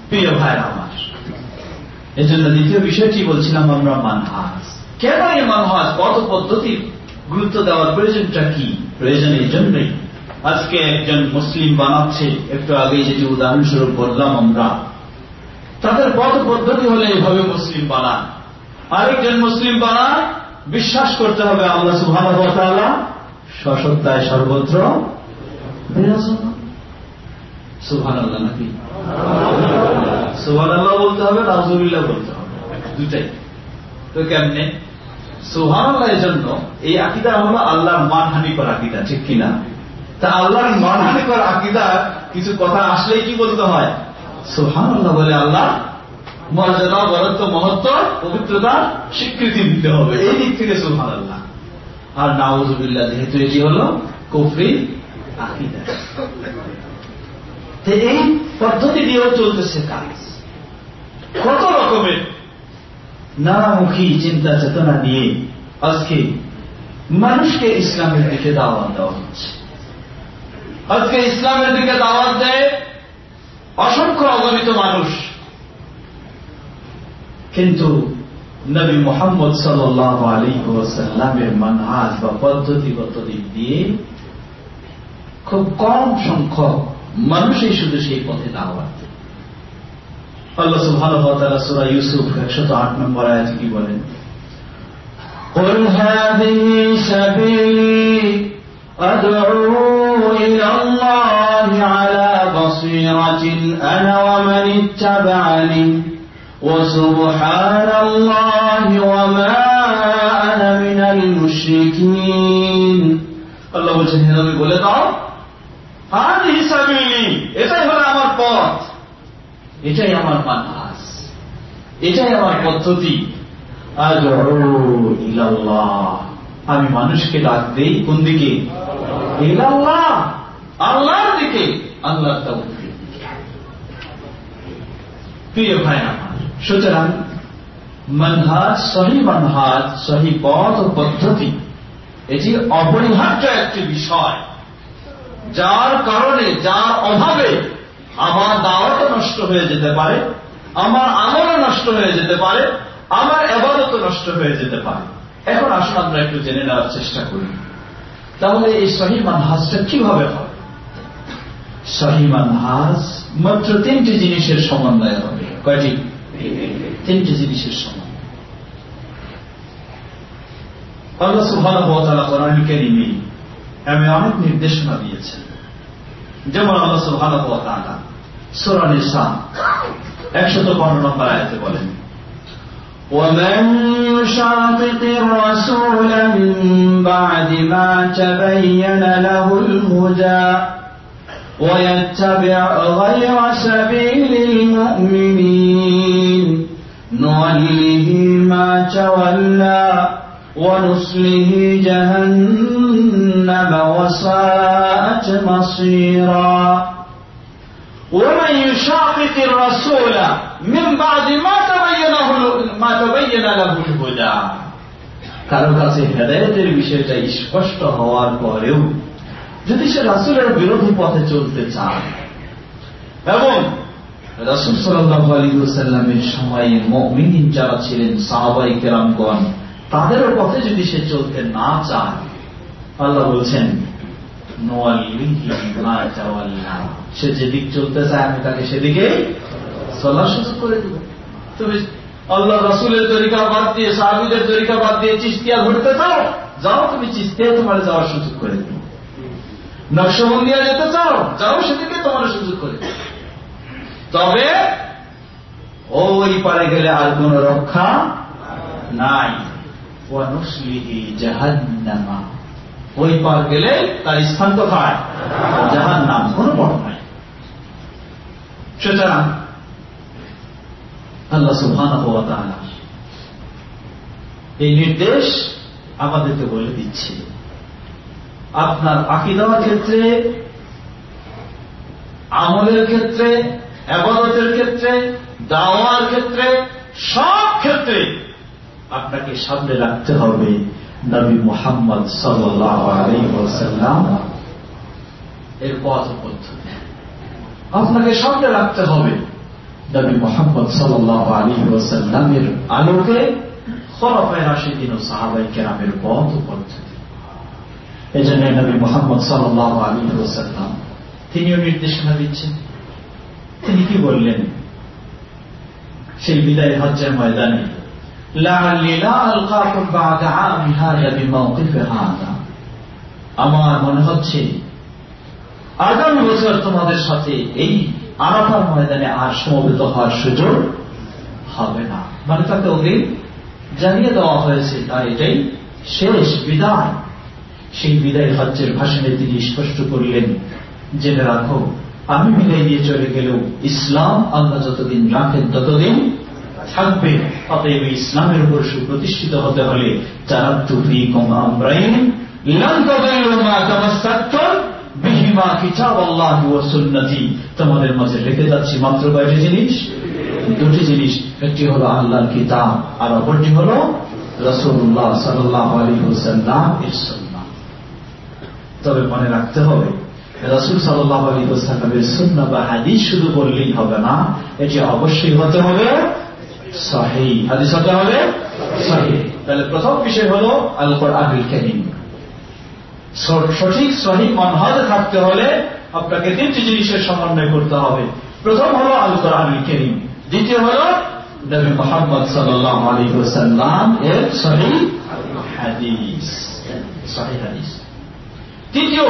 প্রিয় ভাই আমার, এজন্য দ্বিতীয় বিষয়টি বলছিলাম আমরা মানহাজ। কেন এই মানহাজ? কত পদ্ধতির গুরুত্ব দেওয়ার প্রয়োজনটা কি? প্রয়োজন এই জন্যই। আজকে একজন মুসলিম বানাচ্ছে, একটু আগে যেটি উদাহরণস্বরূপ বললাম আমরা। তাদের পদ পদ্ধতি হলে এইভাবে মুসলিম বানান আরেকজন মুসলিম বানায়, বিশ্বাস করতে হবে আল্লাহ সুভান সশত্তায় সর্বত্র সুভান আল্লাহ নাকি? সুভান আল্লাহ বলতে হবে রাজুবিল্লাহ বলতে হবে। দুটাই তো কেমনে? সুহান আল্লাহের জন্য এই আকিদা হলো আল্লাহর আকিদা, ঠিক কিনা তা আল্লাহর আকিদা কিছু কথা আসলেই কি বলতে হয়? সুহান আল্লাহ বলে আল্লাহ মর্যাদা, বরত্ব, মহত্ব পবিত্রতার স্বীকৃতি দিতে হবে। এই দিক থেকে সুহান আল্লাহ আর নাউজুবিল্লাহ যেহেতু এটি হল কুফরি আকিদা। এই পদ্ধতি দিয়েও চলতেছে কাজ। কত রকমের নানামুখী চিন্তা চেতনা নিয়ে আজকে মানুষকে ইসলামের দিকে দাওয়াত দেওয়া হচ্ছে। আজকে ইসলামের দিকে দাওয়াত দেয় অসংখ্য অগণিত মানুষ। কিন্তু নবী মোহাম্মদ সাল আলী ওসাল্লামের মানহাজ বা পদ্ধতিগত দিক দিয়ে খুব কম সংখ্যক মানুষই শুধু সেই পথে দাওয়াত দেয় আল্লাহ সুবহানাহু ওয়া তাআলা সূরা ইউসুফ 108 নম্বর আয়াতে কি বলেন قل هذه سبيلي أدعو إلى الله على بصيرة أنا ومن اتبعني وسبحان الله وما أنا من المشركين আল্লাহ বলছেন হে নবী বলে দাও আর হিসাবিলি এটাই হলো আমার পথ এটাই আমার মানহাস এটাই আমার পদ্ধতি আমি মানুষকে ডাক দেই কোন দিকে ইলাল্লাহ আল্লাহর দিকে আল্লাহ প্রিয় ভাই আমার সুতরাং মনহাজ সহি মনহাজ সহি পথ ও পদ্ধতি, এটি অপরিহার্য একটি বিষয়। যার কারণে, যার অভাবে আমার দাওয়াতও নষ্ট হয়ে যেতে পারে, আমার আমলও নষ্ট হয়ে যেতে পারে, আমার এবাদতও নষ্ট হয়ে যেতে পারে। এখন আসুন আমরা একটু জেনে নেওয়ার চেষ্টা করি। তাহলে এই সহি মানহাজটা কীভাবে হবে সহি মানহাজ মাত্র তিনটি জিনিসের সমন্বয় হবে। কয়টি? তিনটি জিনিসের সমন্বয় আল্লাহ সুহান কোরআন কেরিমি এমন অনেক নির্দেশনা দিয়েছেন যেমন আল্লাহ সুহান সোরা নিসা একশত পনেরো নম্বর আয়তে বলেন ومن يشاقق الرسول من بعد ما تبين له الهدى ويتبع غير سبيل المؤمنين نوله ما تولى ونصله جهنم وساءت مصيرا ومن يشاقق الرسول من بعد ما تبين ما تبين له الهدى কারো কাছে হেদায়তের বিষয়টা স্পষ্ট হওয়ার পরেও যদি সে রাসুলের বিরোধী পথে চলতে চায় এবং রাসুল সাল্লাহ আলীসাল্লামের সময়ে মমিন যারা ছিলেন, সাহাবাই কেরামগণ, তাদেরও পথে যদি সে চলতে না চায়, আল্লাহ বলছেন সে যেদিক চলতে চায়, আমি তাকে সেদিকে চলার সুযোগ করে দেব। তুমি আল্লাহ রসুলের তরিকা বাদ দিয়ে, সাহাবিদের তরিকা বাদ দিয়ে চিস্তিয়া ঘুরতে চাও? যাও, তুমি চিস্তিয়া তোমার যাওয়ার সুযোগ করে দেব নকশবন্দিয়া যেতে চাও? যাও সেদিকে তোমার সুযোগ করে দেব তবে ওই পারে গেলে আর কোন রক্ষা নাই। জাহান্নামা। ওই পার গেলে তার স্থান কোথায়? জাহান নাম কোন পথ নাই। সুতরাং আল্লাহ সুহান এই নির্দেশ আমাদেরকে বলে দিচ্ছে আপনার আঁকি দেওয়ার ক্ষেত্রে, আমলের ক্ষেত্রে আবাদতের ক্ষেত্রে, দাওয়ার ক্ষেত্রে, সব ক্ষেত্রে আপনাকে সামনে রাখতে হবে নবী মোহাম্মদ সাল্লাম এর পথ পদ্ধতি। আপনাকে সামনে রাখতে হবে নবী মোহাম্মদ সাল্লাহ আলী ওসাল্লামের আলোকে খরফায় রাশিদিন ও সাহাবাই কেরামের পথ পদ্ধতি। জন্য নবী মোহাম্মদ সাল্লাহ আলী ওসাল্লাম তিনিও নির্দেশনা দিচ্ছেন। তিনি কি বললেন? সেই বিদায় হজ্জের ময়দানে আমার মনে হচ্ছে, আগামী বছর তোমাদের সাথে এই আরাফার ময়দানে আর সমবেত হওয়ার সুযোগ হবে না। মানে তাকে ওদের জানিয়ে দেওয়া হয়েছে, তার এটাই শেষ বিদায়। সেই বিদায় হজ্জের ভাষণে তিনি স্পষ্ট করলেন, জেনে রাখো আমি বিদায় দিয়ে চলে গেলেও ইসলাম আল্লাহ যতদিন রাখেন ততদিন থাকবে। অতএব ইসলামের উপর সুপ্রতিষ্ঠিত হতে হলে যারা তুফি কম তোমাদের মাঝে রেখে যাচ্ছি মাত্র কয়টি জিনিস? দুটি জিনিস। একটি হলো আল্লাহর কিতাব আর অপরটি হল রসুল্লাহ সাল্লাহ আলী হুসাল্লাম এর তবে মনে রাখতে হবে রসুল সাল্লাহ আলী বা হাদিস শুধু বললেই হবে না, এটি অবশ্যই হতে হবে হাদিস হতে হবে তাহলে প্রথম বিষয় হল আল কোরআনুল কারীম সঠিক সহি মনহাজে থাকতে হলে আপনাকে তিনটি জিনিসের সমন্বয় করতে হবে। প্রথম হল আল কোরআনুল কারীম। দ্বিতীয় হল নবী মোহাম্মদ সাল্লাহ আলী ওসাল্লাম এর সহি হাদিস। সহি হাদিস। তৃতীয়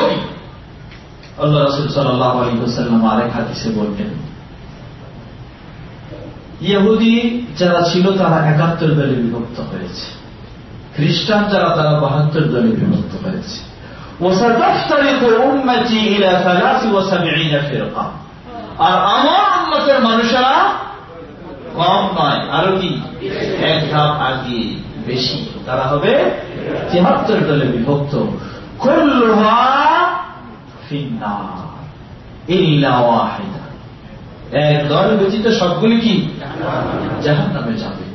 আল্লাহ রসুল সাল্লাহ আলী হোসাল্লাম আরেক হাদিসে বললেন ইহুদি যারা ছিল তারা একাত্তর দলে বিভক্ত হয়েছে। খ্রিস্টান যারা, তারা বাহাত্তর দলে বিভক্ত হয়েছে। আর আমার উন্মতের মানুষেরা কম নয়, আরও কি? এক ধাপ আগে বেশি। তারা হবে তিয়াত্তর দলে বিভক্ত। খুল্লুহা দল ব্যতীত সবগুলি কি? জাহান নামে যাবে।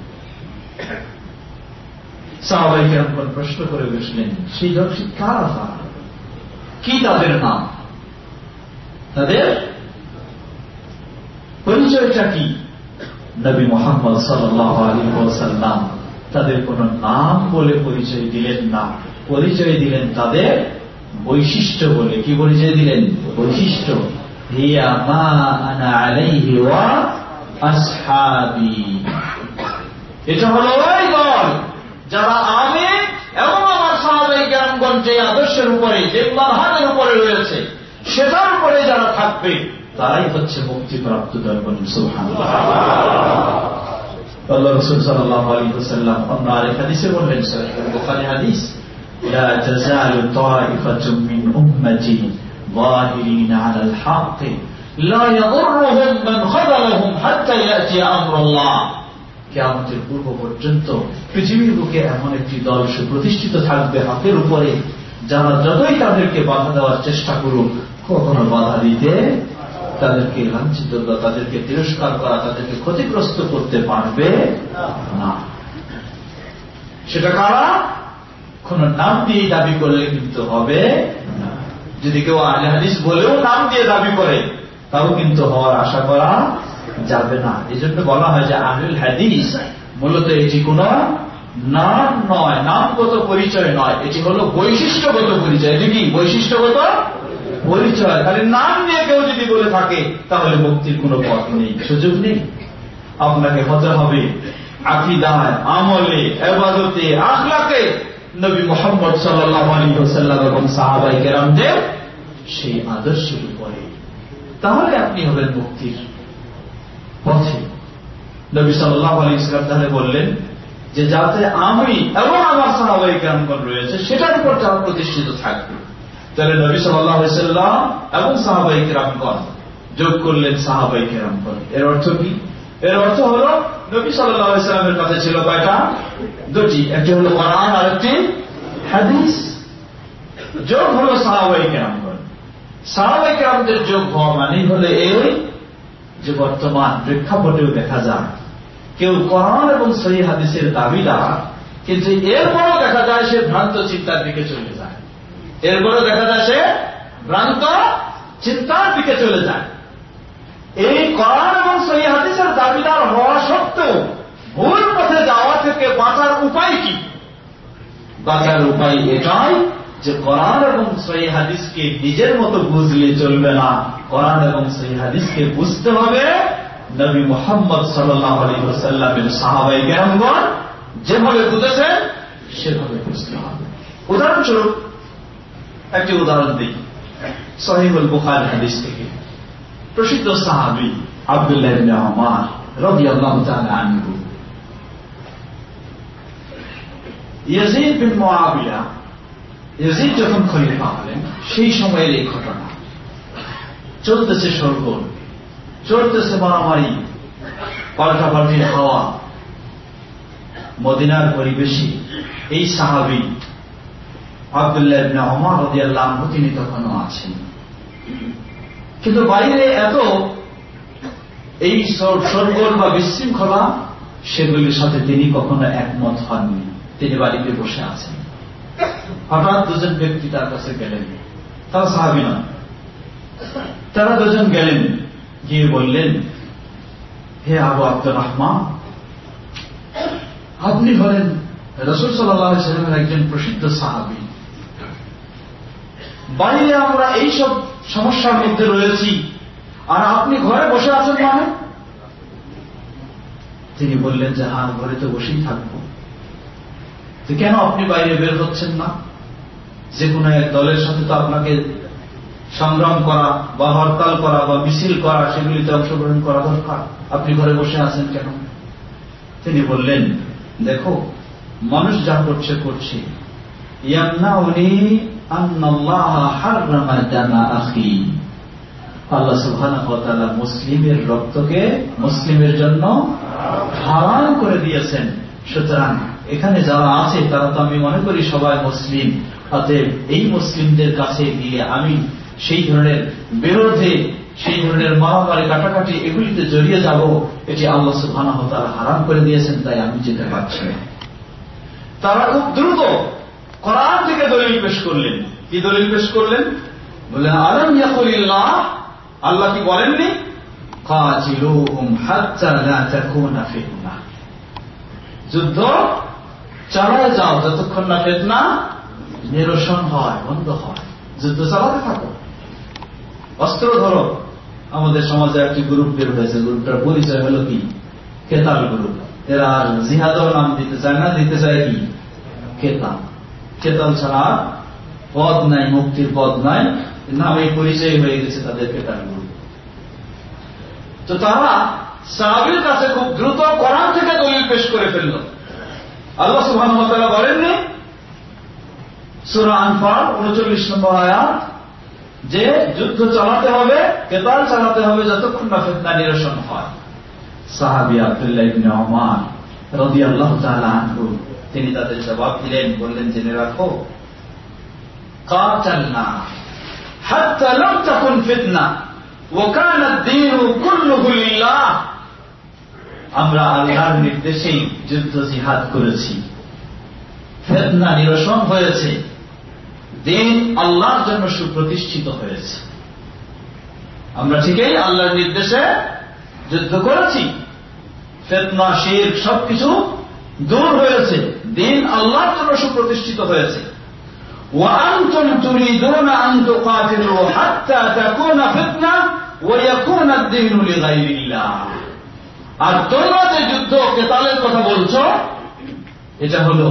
সাহাবাই কেমন প্রশ্ন করে বসলেন সেই দল কারা কি তাদের নাম? তাদের পরিচয়টা কি? নবী মোহাম্মদ সাল্লাম তাদের কোন নাম বলে পরিচয় দিলেন না। পরিচয় দিলেন তাদের বৈশিষ্ট্য বলে কি পরিচয় দিলেন? বৈশিষ্ট্য। হিয়া মা আলাইহি ওয়া আসহাবি। এটা হলো ওই দল যারা আমি এবং আমার সাহাবাই জ্ঞানগণ যে আদর্শের উপরে, যে মানহাজের উপরে রয়েছে, সেটার উপরে যারা থাকবে, তারাই হচ্ছে মুক্তিপ্রাপ্ত দলগণ সুহান আল্লাহ রসুল সাল্লাহ আলী হুসাল্লাম অন্য আরেক হাদিসে বললেন বুখারি হাদিস لا تزال طائفة من أمتي ظاهرين على الحق لا يضرهم من خذلهم حتى يأتي أمر الله কেয়ামতের পূর্ব পর্যন্ত পৃথিবীর বুকে এমন একটি দল সুপ্রতিষ্ঠিত থাকবে হাতের উপরে যারা যতই তাদেরকে বাধা দেওয়ার চেষ্টা করুক কখনো বাধা দিতে তাদেরকে লাঞ্ছিত তাদেরকে তিরস্কার করা তাদেরকে ক্ষতিগ্রস্ত করতে পারবে না সেটা কারা কোন নাম দিয়ে দাবি করলে কিন্তু হবে যদি কেউ আলে হাদিস বলেও নাম দিয়ে দাবি করে, তাও কিন্তু হওয়ার আশা করা যাবে না। এই জন্য বলা হয় যে আহুল হাদিস মূলত এটি কোন নাম নয়, নামগত পরিচয় নয়। এটি হলো বৈশিষ্ট্যগত পরিচয়। এটি কি? বৈশিষ্ট্যগত পরিচয়। খালি নাম নিয়ে কেউ যদি বলে থাকে, তাহলে মুক্তির কোনো পথ নেই, সুযোগ নেই। আপনাকে হতে হবে আকিদায়, আমলে, এবাদতে, আখলাকে নবী মোহাম্মদ সাল্লাহ আলী হোসাল্লাম এবং সাহাবাই কেরামদের সেই আদর্শের উপরে। তাহলে আপনি হবেন মুক্তির পথে। নবী সাল্লাহ আলী ইসলাম তাহলে বললেন যে, যাতে আমি এবং আমার সাহাবাই কেরামগণ রয়েছে, সেটার উপর যারা প্রতিষ্ঠিত থাকবে। তাহলে নবী সাল্লাহ সাল্লাম এবং সাহাবাই কেরামগণ যোগ করলেন সাহাবাই কেরামগণ। এর অর্থ কি? এর অর্থ হল, নবী সাল্লামের কাছে ছিল কয়টা? দুটি, একটি হল কোরআন, আর একটি হাদিস। যোগ হল সাহাবাই কেরামগণ সাহাবাই কেরামদের যোগ হওয়া মানেই হলে এই যে বর্তমান প্রেক্ষাপটেও দেখা যায়, কেউ কোরআন এবং সহি হাদিসের দাবিদার, কিন্তু এরপরও দেখা যায় সে ভ্রান্ত চিন্তার দিকে চলে যায়। এরপরও দেখা যায় সে ভ্রান্ত চিন্তার দিকে চলে যায়। এই কোরআন এবং সহি হাদিসের দাবিদার হওয়া সত্ত্বেও ভুল পথে যাওয়া থেকে বাঁচার উপায় কি? বাঁচার উপায় এটাই যে কোরআন এবং সহি হাদিসকে নিজের মতো বুঝলে চলবে না। কোরআন এবং সহি হাদিসকে বুঝতে হবে নবী মোহাম্মদ সাল্লাহ আলী সাল্লামের সাহাবাই জ্ঞানগণ যেভাবে বুঝেছেন, সেভাবে বুঝতে হবে। উদাহরণস্বরূপ, একটি উদাহরণ দিই সহিবুল বুখার হাদিস থেকে। প্রসিদ্ধ সাহাবি আবদুল্লাহ আমার রবি আল্লাহ আনহু ইয়াজিদ বিন মোয়াবিয়া ইয়াজিদ যখন খলিফা হলেন, সেই সময়ের এই ঘটনা। চলতেছে সরগোল, চলতেছে মারামারি, পাল্টাপাল্টি হাওয়া। মদিনার পরিবেশে এই সাহাবি আবদুল্লাহ ইবনে ওমর রাদিয়াল্লাহু তিনি তখনও আছেন। কিন্তু বাইরে এত এই সরগোল বা বিশৃঙ্খলা, সেগুলির সাথে তিনি কখনো একমত হননি। তিনি বাড়িতে বসে আছেন। হঠাৎ দুজন ব্যক্তি তার কাছে গেলেন। তারা সাহাবি নয় তারা দুজন গেলেন। গিয়ে বললেন, হে আবু আব্দুর রহমান, আপনি হলেন রসুল সাল্লামের একজন প্রসিদ্ধ সাহাবি। বাইরে আমরা এইসব সমস্যার মধ্যে রয়েছি। আর আপনি ঘরে বসে আছেন মানে? তিনি বললেন যে হ্যাঁ ঘরে তো বসেই থাকব। তো কেন আপনি বাইরে বের হচ্ছেন না? যে কোনো এক দলের সাথে তো আপনাকে সংগ্রাম করা বা হরতাল করা বা মিছিল করা, সেগুলিতে অংশগ্রহণ করা দরকার। আপনি ঘরে বসে আছেন কেন? তিনি বললেন, দেখো, মানুষ যা করছে করছে। আল্লাহ সুবহান মুসলিমের রক্তকে মুসলিমের জন্য হারাম করে দিয়েছেন। সুতরাং এখানে যারা আছে, তারা তো আমি মনে করি সবাই মুসলিম। অতএব এই মুসলিমদের কাছে গিয়ে আমি সেই ধরনের বিরোধে সেই ধরনের মারামারি, কাটাকাটি এগুলিতে জড়িয়ে যাব, এটি আল্লাহ সুবহান তারা হারাম করে দিয়েছেন, তাই আমি যেতে পারছি না। তারা খুব দ্রুত কোরআন থেকে দলিল পেশ করলেন। কি দলিল পেশ করলেন? বললেন, আলম ইয়াকুলিল্লাহ? আল্লাহ কি বলেননি? যুদ্ধ চালায় যাও, যতক্ষণ না ফেতনা নিরসন হয়, বন্ধ হয়। যুদ্ধ চালাতে থাকো। অস্ত্র ধরো। আমাদের সমাজে একটি গ্রুপ বের হয়েছে? গ্রুপটার পরিচয় হলো কি? কেতাল গ্রুপ এরা আর জিহাদও নাম দিতে চায় না, দিতে চায় কি? কেতাল। কেতাল ছাড়া পদ নাই, মুক্তির পদ নাই। নামে পরিচয় হয়ে গেছে তাদের কেতাল গ্রুপ তো তারা সাহাবির কাছে খুব দ্রুত কোরআন থেকে দলিল পেশ করে ফেলল। আল্লাহ সুবহান বলেননি সুরা আনফার উনচল্লিশ নম্বর আয়াত যে যুদ্ধ চালাতে হবে কেতাল চালাতে হবে যতক্ষণ না ফেতনা নিরসন হয় সাহাবি আব্দুল্লাহ ইবনে ওমর রাদিয়াল্লাহু তাআলা আনহু তিনি তাদের জবাব দিলেন বললেন জেনে রাখো কাতালনা হাত্তা লাম তাকুন ফিতনা وكان الدين كله لله আমরা আল্লাহর নির্দেশেই যুদ্ধ জিহাদ করেছি ফেতনা নিরসন হয়েছে দিন আল্লাহর জন্য সুপ্রতিষ্ঠিত হয়েছে আমরা ঠিকই আল্লাহর নির্দেশে যুদ্ধ করেছি ফেতনা শির সবকিছু দূর হয়েছে দিন আল্লাহর জন্য সুপ্রতিষ্ঠিত হয়েছে وأنتم تريدون أن تقاتلوا حتى تكون فتنة ويكون الدين لغير الله আর তোমরা যে যুদ্ধ কেতালের কথা বলছো, এটা হলো,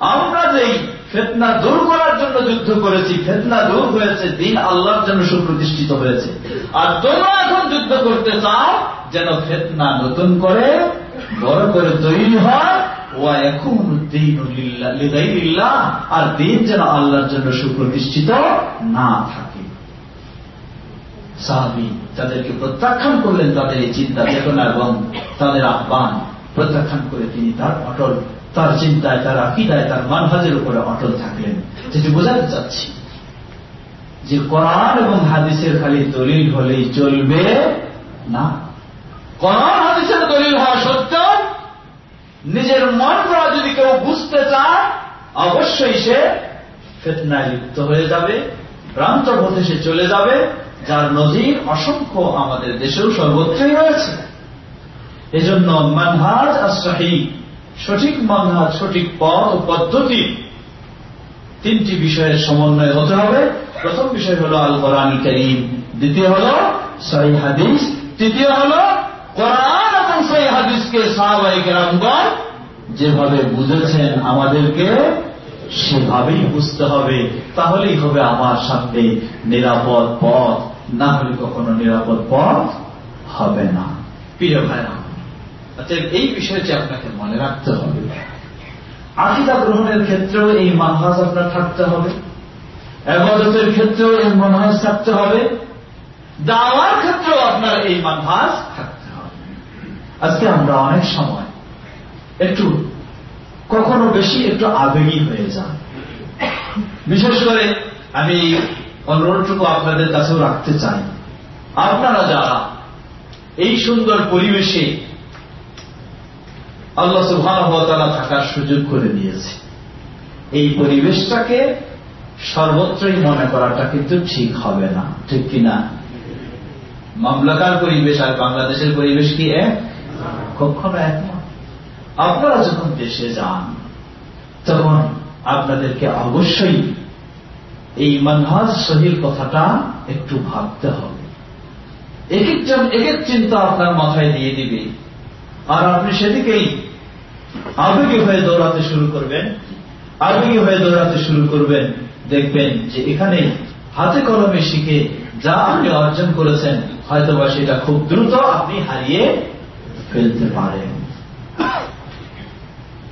আমরা যেই ফেতনা দূর করার জন্য যুদ্ধ করেছি, ফেতনা দূর হয়েছে, দিন আল্লাহর জন্য সুপ্রতিষ্ঠিত হয়েছে। আর তোমরা এখন যুদ্ধ করতে চাও, যেন ফেতনা নতুন করে, বড় করে তৈরি হয় আর দিন যেন আল্লাহর জন্য সুপ্রতিষ্ঠিত না থাকে। সাহাবি তাদেরকে প্রত্যাখ্যান করলেন তাদের এই চিন্তা, চেতনা এবং তাদের আহ্বান প্রত্যাখ্যান করে তিনি তার অটল, তার চিন্তায়, তার আকিদায়, তার মানভাজের উপরে অটল থাকলেন। যেটি বোঝাতে চাচ্ছি যে কোরআন এবং হাদিসের খালি দলিল হলেই চলবে না। কোরআন, হাদিসের দলিল হওয়া সত্ত্বেও নিজের মন করা যদি কেউ বুঝতে চায়, অবশ্যই সে ফেতনায় লিপ্ত হয়ে যাবে ভ্রান্ত পথে সে চলে যাবে। যার নজির অসংখ্য আমাদের দেশেও সর্বত্রই রয়েছে। এজন্য মানহাজ আশ্রাহী সঠিক মানহাজ, সঠিক পথ ও পদ্ধতি তিনটি বিষয়ের সমন্বয় হতে হবে। প্রথম বিষয় হল আল কোরআন করিম, দ্বিতীয় হল সহি হাদিস, তৃতীয় হল কোরআন এবং সেই হাদিসকে সাহাবাহিক রামগণ যেভাবে বুঝেছেন আমাদেরকে সেভাবেই বুঝতে হবে। তাহলেই হবে আমার সামনে নিরাপদ পথ। না হলে কখনো নিরাপদ পথ হবে না। প্রিয় ভাইরা, অতএব এই বিষয়টি আপনাকে মনে রাখতে হবে। আকিদা গ্রহণের ক্ষেত্রেও এই মানহাজ আপনার থাকতে হবে। আবাদতের ক্ষেত্রেও এই মানহাজ থাকতে হবে। দাওয়ার ক্ষেত্রেও আপনার এই মানহাজ থাকতে হবে। আজকে আমরা অনেক সময় একটু, কখনো বেশি একটু আবেগী হয়ে যান বিশেষ করে আমি অনুরোধটুকু আপনাদের কাছেও রাখতে চাই। আপনারা যারা এই সুন্দর পরিবেশে আল্লাহ সুহান থাকার সুযোগ করে দিয়েছে, এই পরিবেশটাকে সর্বত্রই মনে করাটা কিন্তু ঠিক হবে না, ঠিক কিনা মামলাকার পরিবেশ আর বাংলাদেশের পরিবেশ কি এক? কখনো এক নয় আপনারা যখন দেশে যান, তখন আপনাদেরকে অবশ্যই এই মানহাজ সহির কথাটা একটু ভাবতে হবে। এক একজন এক এক চিন্তা আপনার মাথায় দিয়ে দিবে। আর আপনি সেদিকেই আবেগে হয়ে দৌড়াতে শুরু করবেন, আবেগে হয়ে দৌড়াতে শুরু করবেন, দেখবেন যে এখানে হাতে কলমে শিখে যা আপনি অর্জন করেছেন, হয়তোবা সেটা খুব দ্রুত আপনি হারিয়ে ফেলতে পারেন।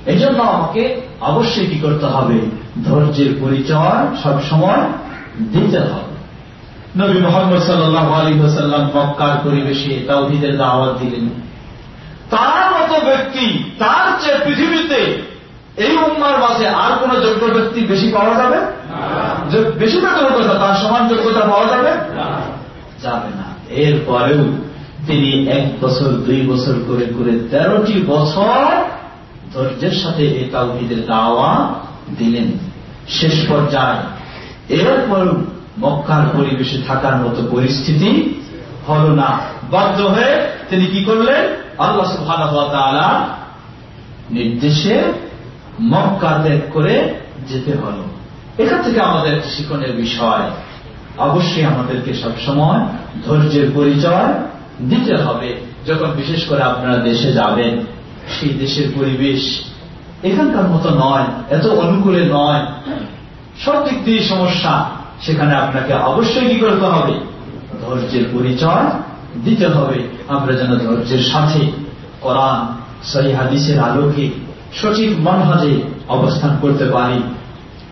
এই জন্য আমাকে অবশ্যই কি করতে হবে? ধৈর্যের পরিচয় সবসময় দিতে হবে। নবী মোহাম্মদ সাল্লাহ আলী সাল্লাম মক্কার পরিবেশে তাওহিদের দাওয়াত দিলেন। তার মতো ব্যক্তি তার চেয়ে পৃথিবীতে এই উম্মার মাঝে আর কোন যোগ্য ব্যক্তি বেশি পাওয়া যাবে? বেশি না যোগ্যতা তার সমান যোগ্যতা পাওয়া যাবে? যাবে না। এরপরেও তিনি এক বছর দুই বছর করে করে তেরোটি বছর ধৈর্যের সাথে এই তাওহিদের দাওয়া দিলেন। শেষ পর্যায়ে এরপর মক্কার পরিবেশে থাকার মতো পরিস্থিতি হল না। বাধ্য হয়ে তিনি কি করলেন? আল্লাহ সুহান নির্দেশে মক্কা ত্যাগ করে যেতে হল। এখান থেকে আমাদের শিক্ষণের বিষয়। অবশ্যই আমাদেরকে সবসময় ধৈর্যের পরিচয় দিতে হবে, যখন বিশেষ করে আপনারা দেশে যাবেন। সেই দেশের পরিবেশ এখানকার মতো নয় এত অনুকূলে নয়। সব দিক দিয়ে সমস্যা সেখানে আপনাকে অবশ্যই কি করতে হবে? ধৈর্যের পরিচয় দিতে হবে। আমরা যেন ধৈর্যের সাথে কোরআন সহি হাদিসের আলোকে সঠিক মনহাজে অবস্থান করতে পারি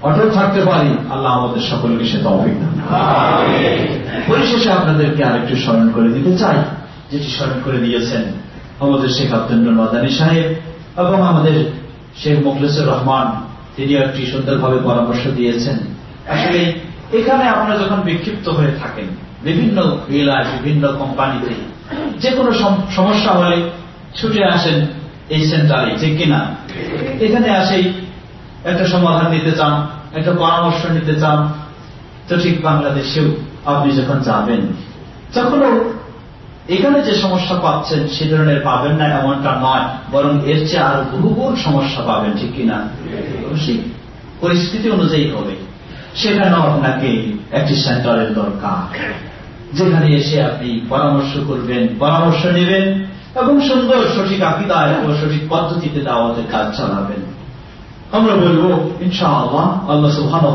অটল থাকতে পারি। আল্লাহ আমাদের সকলকে সে তফিক পরিশেষে আপনাদেরকে আরেকটু স্মরণ করে দিতে চাই যেটি স্মরণ করে দিয়েছেন আমাদের শেখ আব্দুল মাদানী সাহেব এবং আমাদের শেখ মুখলেসুর রহমান, তিনি একটি সুন্দরভাবে পরামর্শ দিয়েছেন। আসলে এখানে আপনারা যখন বিক্ষিপ্ত হয়ে থাকেন, বিভিন্ন এলাকায় বিভিন্ন কোম্পানিতে যে কোনো সমস্যা হলে ছুটে আসেন এই সেন্টারে, ঠিক কিনা? এখানে আসেই একটা সমাধান নিতে চান, একটা পরামর্শ নিতে চান, তো ঠিক বাংলাদেশেও আপনি যখন যাবেন তখনও এখানে যে সমস্যা পাচ্ছেন, সে ধরনের পাবেন না, এমনটা নয়। বরং এর চেয়ে আরও বহুগুণ সমস্যা পাবেন, ঠিক কিনা পরিস্থিতি অনুযায়ী হবে। সেখানেও আপনাকে একটি সেন্টারের দরকার। যেখানে এসে আপনি পরামর্শ করবেন, পরামর্শ নেবেন এবং সুন্দর সঠিক আকিদায় ও সঠিক পদ্ধতিতে দাওয়াতের কাজ চালাবেন। আমরা বলব, ইনশাআল্লাহ, আল্লাহ সুহান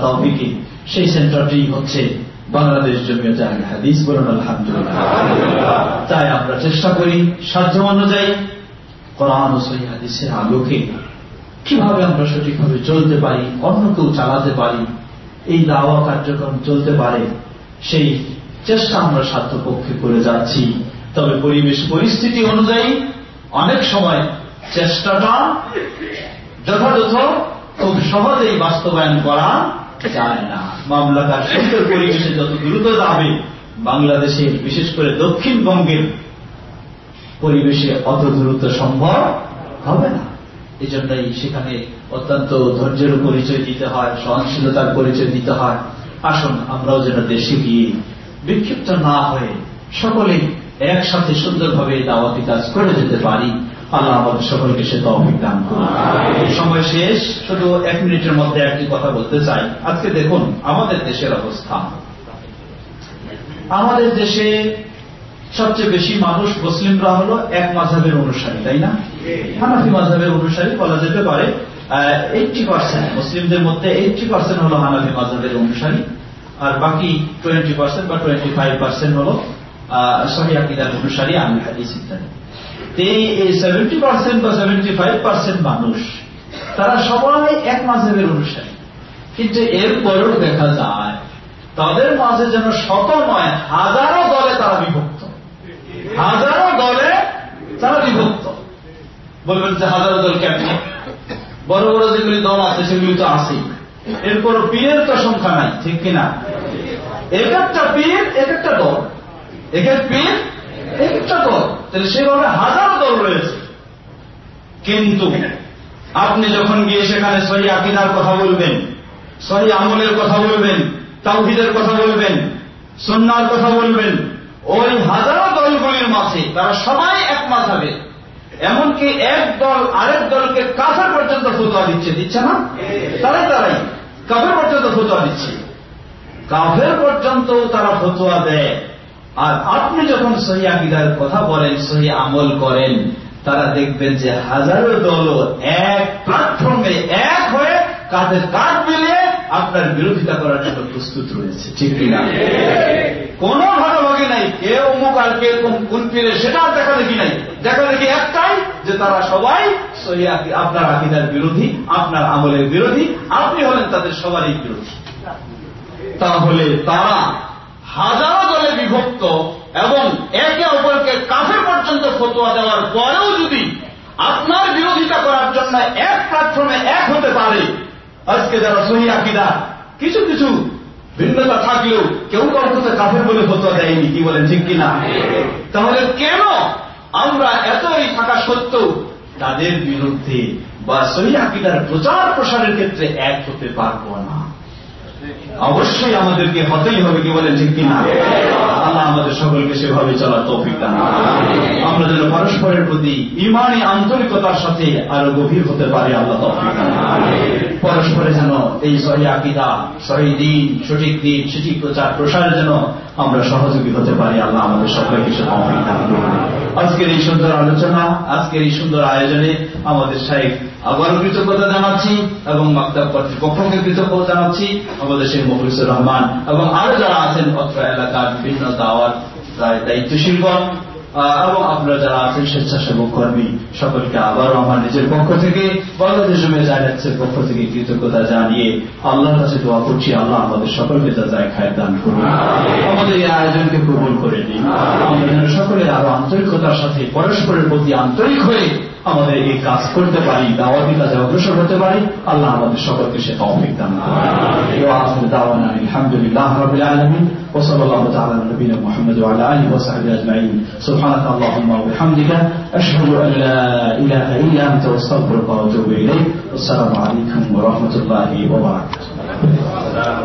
তৌফিকে সেই সেন্টারটি হচ্ছে বাংলাদেশ জমিয়তে হাদিস বলুন, আলহামদুলিল্লাহ। তাই আমরা চেষ্টা করি সাধ্য অনুযায়ী কোরআন সহি হাদিসের আলোকে কীভাবে আমরা সঠিকভাবে চলতে পারি, অন্য কেউ চালাতে পারি, এই দাওয়া কার্যক্রম চলতে পারে, সেই চেষ্টা আমরা সাধ্যপক্ষে করে যাচ্ছি। তবে পরিবেশ পরিস্থিতি অনুযায়ী অনেক সময় চেষ্টাটা যথাযথ, খুব সহজেই বাস্তবায়ন করা যায় না মামলাকার সুন্দর পরিবেশে যত দ্রুত যাবে বাংলাদেশের বিশেষ করে দক্ষিণবঙ্গের পরিবেশে অত দ্রুত সম্ভব হবে না। এই জন্যই সেখানে অত্যন্ত ধৈর্যের পরিচয় দিতে হয়, সহনশীলতার পরিচয় দিতে হয়। আসুন আমরাও যেন দেশে গিয়ে বিক্ষিপ্ত না হয়ে সকলে একসাথে সুন্দরভাবে দাওয়াতি কাজ করে যেতে পারি। আল্লাহ আমাদের সকলকে সে তহবিক দান করুন। সময় শেষ শুধু এক মিনিটের মধ্যে একটি কথা বলতে চাই। আজকে দেখুন আমাদের দেশের অবস্থা। আমাদের দেশে সবচেয়ে বেশি মানুষ মুসলিমরা হল এক মাঝহের অনুসারী তাই না? হানাফি মাঝহের অনুসারী বলা যেতে পারে। এইটটি পার্সেন্ট মুসলিমদের মধ্যে এইটটি পার্সেন্ট হল হানাফি মাঝহের অনুসারী। আর বাকি টোয়েন্টি পার্সেন্ট বা টোয়েন্টি ফাইভ পার্সেন্ট হল সহিদার অনুসারী আমি হাদিস ইত্যাদি। সেভেন্টি পার্সেন্ট বা সেভেন্টি ফাইভ পার্সেন্ট মানুষ, তারা সবাই এক মাঝহের অনুসারী কিন্তু এরপরেও দেখা যায়, তাদের মাঝে যেন শত নয় হাজারো দলে তারা বিভক্ত। হাজারো দলে তারা বিভক্ত। বলবেন যে হাজারো দল কেমন? বড় বড় যেগুলি দল আছে, সেগুলি তো আছেই। এরপর পীরের তো সংখ্যা নাই, ঠিক কিনা? এক একটা পীর, এক একটা দল। এক এক পীর একটা দল। তাহলে সেভাবে হাজারো দল রয়েছে। কিন্তু আপনি যখন গিয়ে সেখানে সহি আকিদার কথা বলবেন, সহি আমলের কথা বলবেন, তাওহিদের কথা বলবেন সন্ন্যার কথা বলবেন, ওই হাজারো দলগুলির মাঝে তারা সবাই এক মাঝাবে। এমনকি এক দল আরেক দলকে কাফের পর্যন্ত ফতোয়া দিচ্ছে দিচ্ছে না? তারাই তারাই। কাফের পর্যন্ত ফতোয়া দিচ্ছে। কাফের পর্যন্ত তারা ফতোয়া দেয়। আর আপনি যখন সহি আকিদার কথা বলেন, সহি আমল করেন, তারা দেখবেন যে হাজারো দল এক প্ল্যাটফর্মে এক হয়ে কাঁধের কাঁধ মিলিয়ে আপনার বিরোধিতা করার জন্য প্রস্তুত রয়েছে। ঠিক কিনা? কোন ভাগাভাগি নাই। কে অমুক আর কে কোন পীরে, সেটা দেখা দেখি নাই। দেখা দেখি একটাই যে তারা সবাই আপনার আকিদার বিরোধী, আপনার আমলের বিরোধী, আপনি হলেন তাদের সবারই বিরোধী। তাহলে তারা হাজারো দলে বিভক্ত এবং একে অপরকে কাফের পর্যন্ত ফতোয়া দেওয়ার পরেও যদি আপনার বিরোধিতা করার জন্য এক প্ল্যাটফর্মে এক হতে পারে, আজকে যারা সহি আকিদা, কিছু কিছু ভিন্নতা থাকলেও কেউ কাউকে কাফের বলে ফতোয়া দেয়নি, কি বলেন, ঠিক কিনা? তাহলে কেন আমরা এতই থাকা সত্ত্বেও তাদের বিরুদ্ধে বা সহি আকিদার প্রচার প্রসারের ক্ষেত্রে এক হতে পারব না? অবশ্যই আমাদেরকে হতেই হবে, কি বলেন ঠিক কিনা? আল্লাহ আমাদের সকলকে সেভাবে চলার তৌফিক দান আমরা যেন পরস্পরের প্রতি ইমানি আন্তরিকতার সাথে আরও গভীর হতে পারি, আল্লাহ তৌফিক দান পরস্পরে যেন এই সহি আকিদা, সহি দিন, সঠিক দিন, সঠিক প্রচার প্রসারের জন্য আমরা সহযোগী হতে পারি, আল্লাহ আমাদের সকলকে সে তৌফিক দান আজকের এই সুন্দর আলোচনা, আজকের এই সুন্দর আয়োজনে আমাদের সাহেব আবারও কৃতজ্ঞতা জানাচ্ছি এবং মাক্তাব কর্তৃপক্ষকে কৃতজ্ঞতা জানাচ্ছি। আমাদের শেখ মফিজুর রহমান এবং আরও যারা আছেন অত্র এলাকার বিভিন্ন দাওয়াত দায়- দায়িত্বশীলগণ এবং আপনারা যারা আছেন স্বেচ্ছাসেবক কর্মী সকলকে আবারও আমার নিজের পক্ষ থেকে বাংলাদেশ জায়গাচ্ছের পক্ষ থেকে কৃতজ্ঞতা জানিয়ে আল্লাহর কাছে দোয়া করছি। আল্লাহ আমাদের সকলকে যা যায় খায় দান করুন। আমাদের এই আয়োজনকে কবুল করে নিন। আমরা যেন সকলে আরও আন্তরিকতার সাথে পরস্পরের প্রতি আন্তরিক হয়ে আমাদের এই কাজ করতে পারি দাওয়াতি কাজে অগ্রসর হতে পারি আল্লাহ আমাদের সকলকে সে তৌফিক দান করুন আলহামদুলিল্লাহ রাব্বিল আলামিন ওয়া সাল্লাল্লাহু তাআলা আলা নবিনা মুহাম্মদ ওয়া আলা আলিহি ওয়া সাহবিহি আজমাইন সুবহানাকা আল্লাহুম্মা ওয়া বিহামদিকা আশহাদু আন লা ইলাহা ইল্লা আনতা ওয়া আস্তাগফিরুকা ওয়া আতুবু ইলাইক ওয়া আসসালামু আলাইকুম ওয়া রাহমাতুল্লাহি ওয়া বারাকাতুহু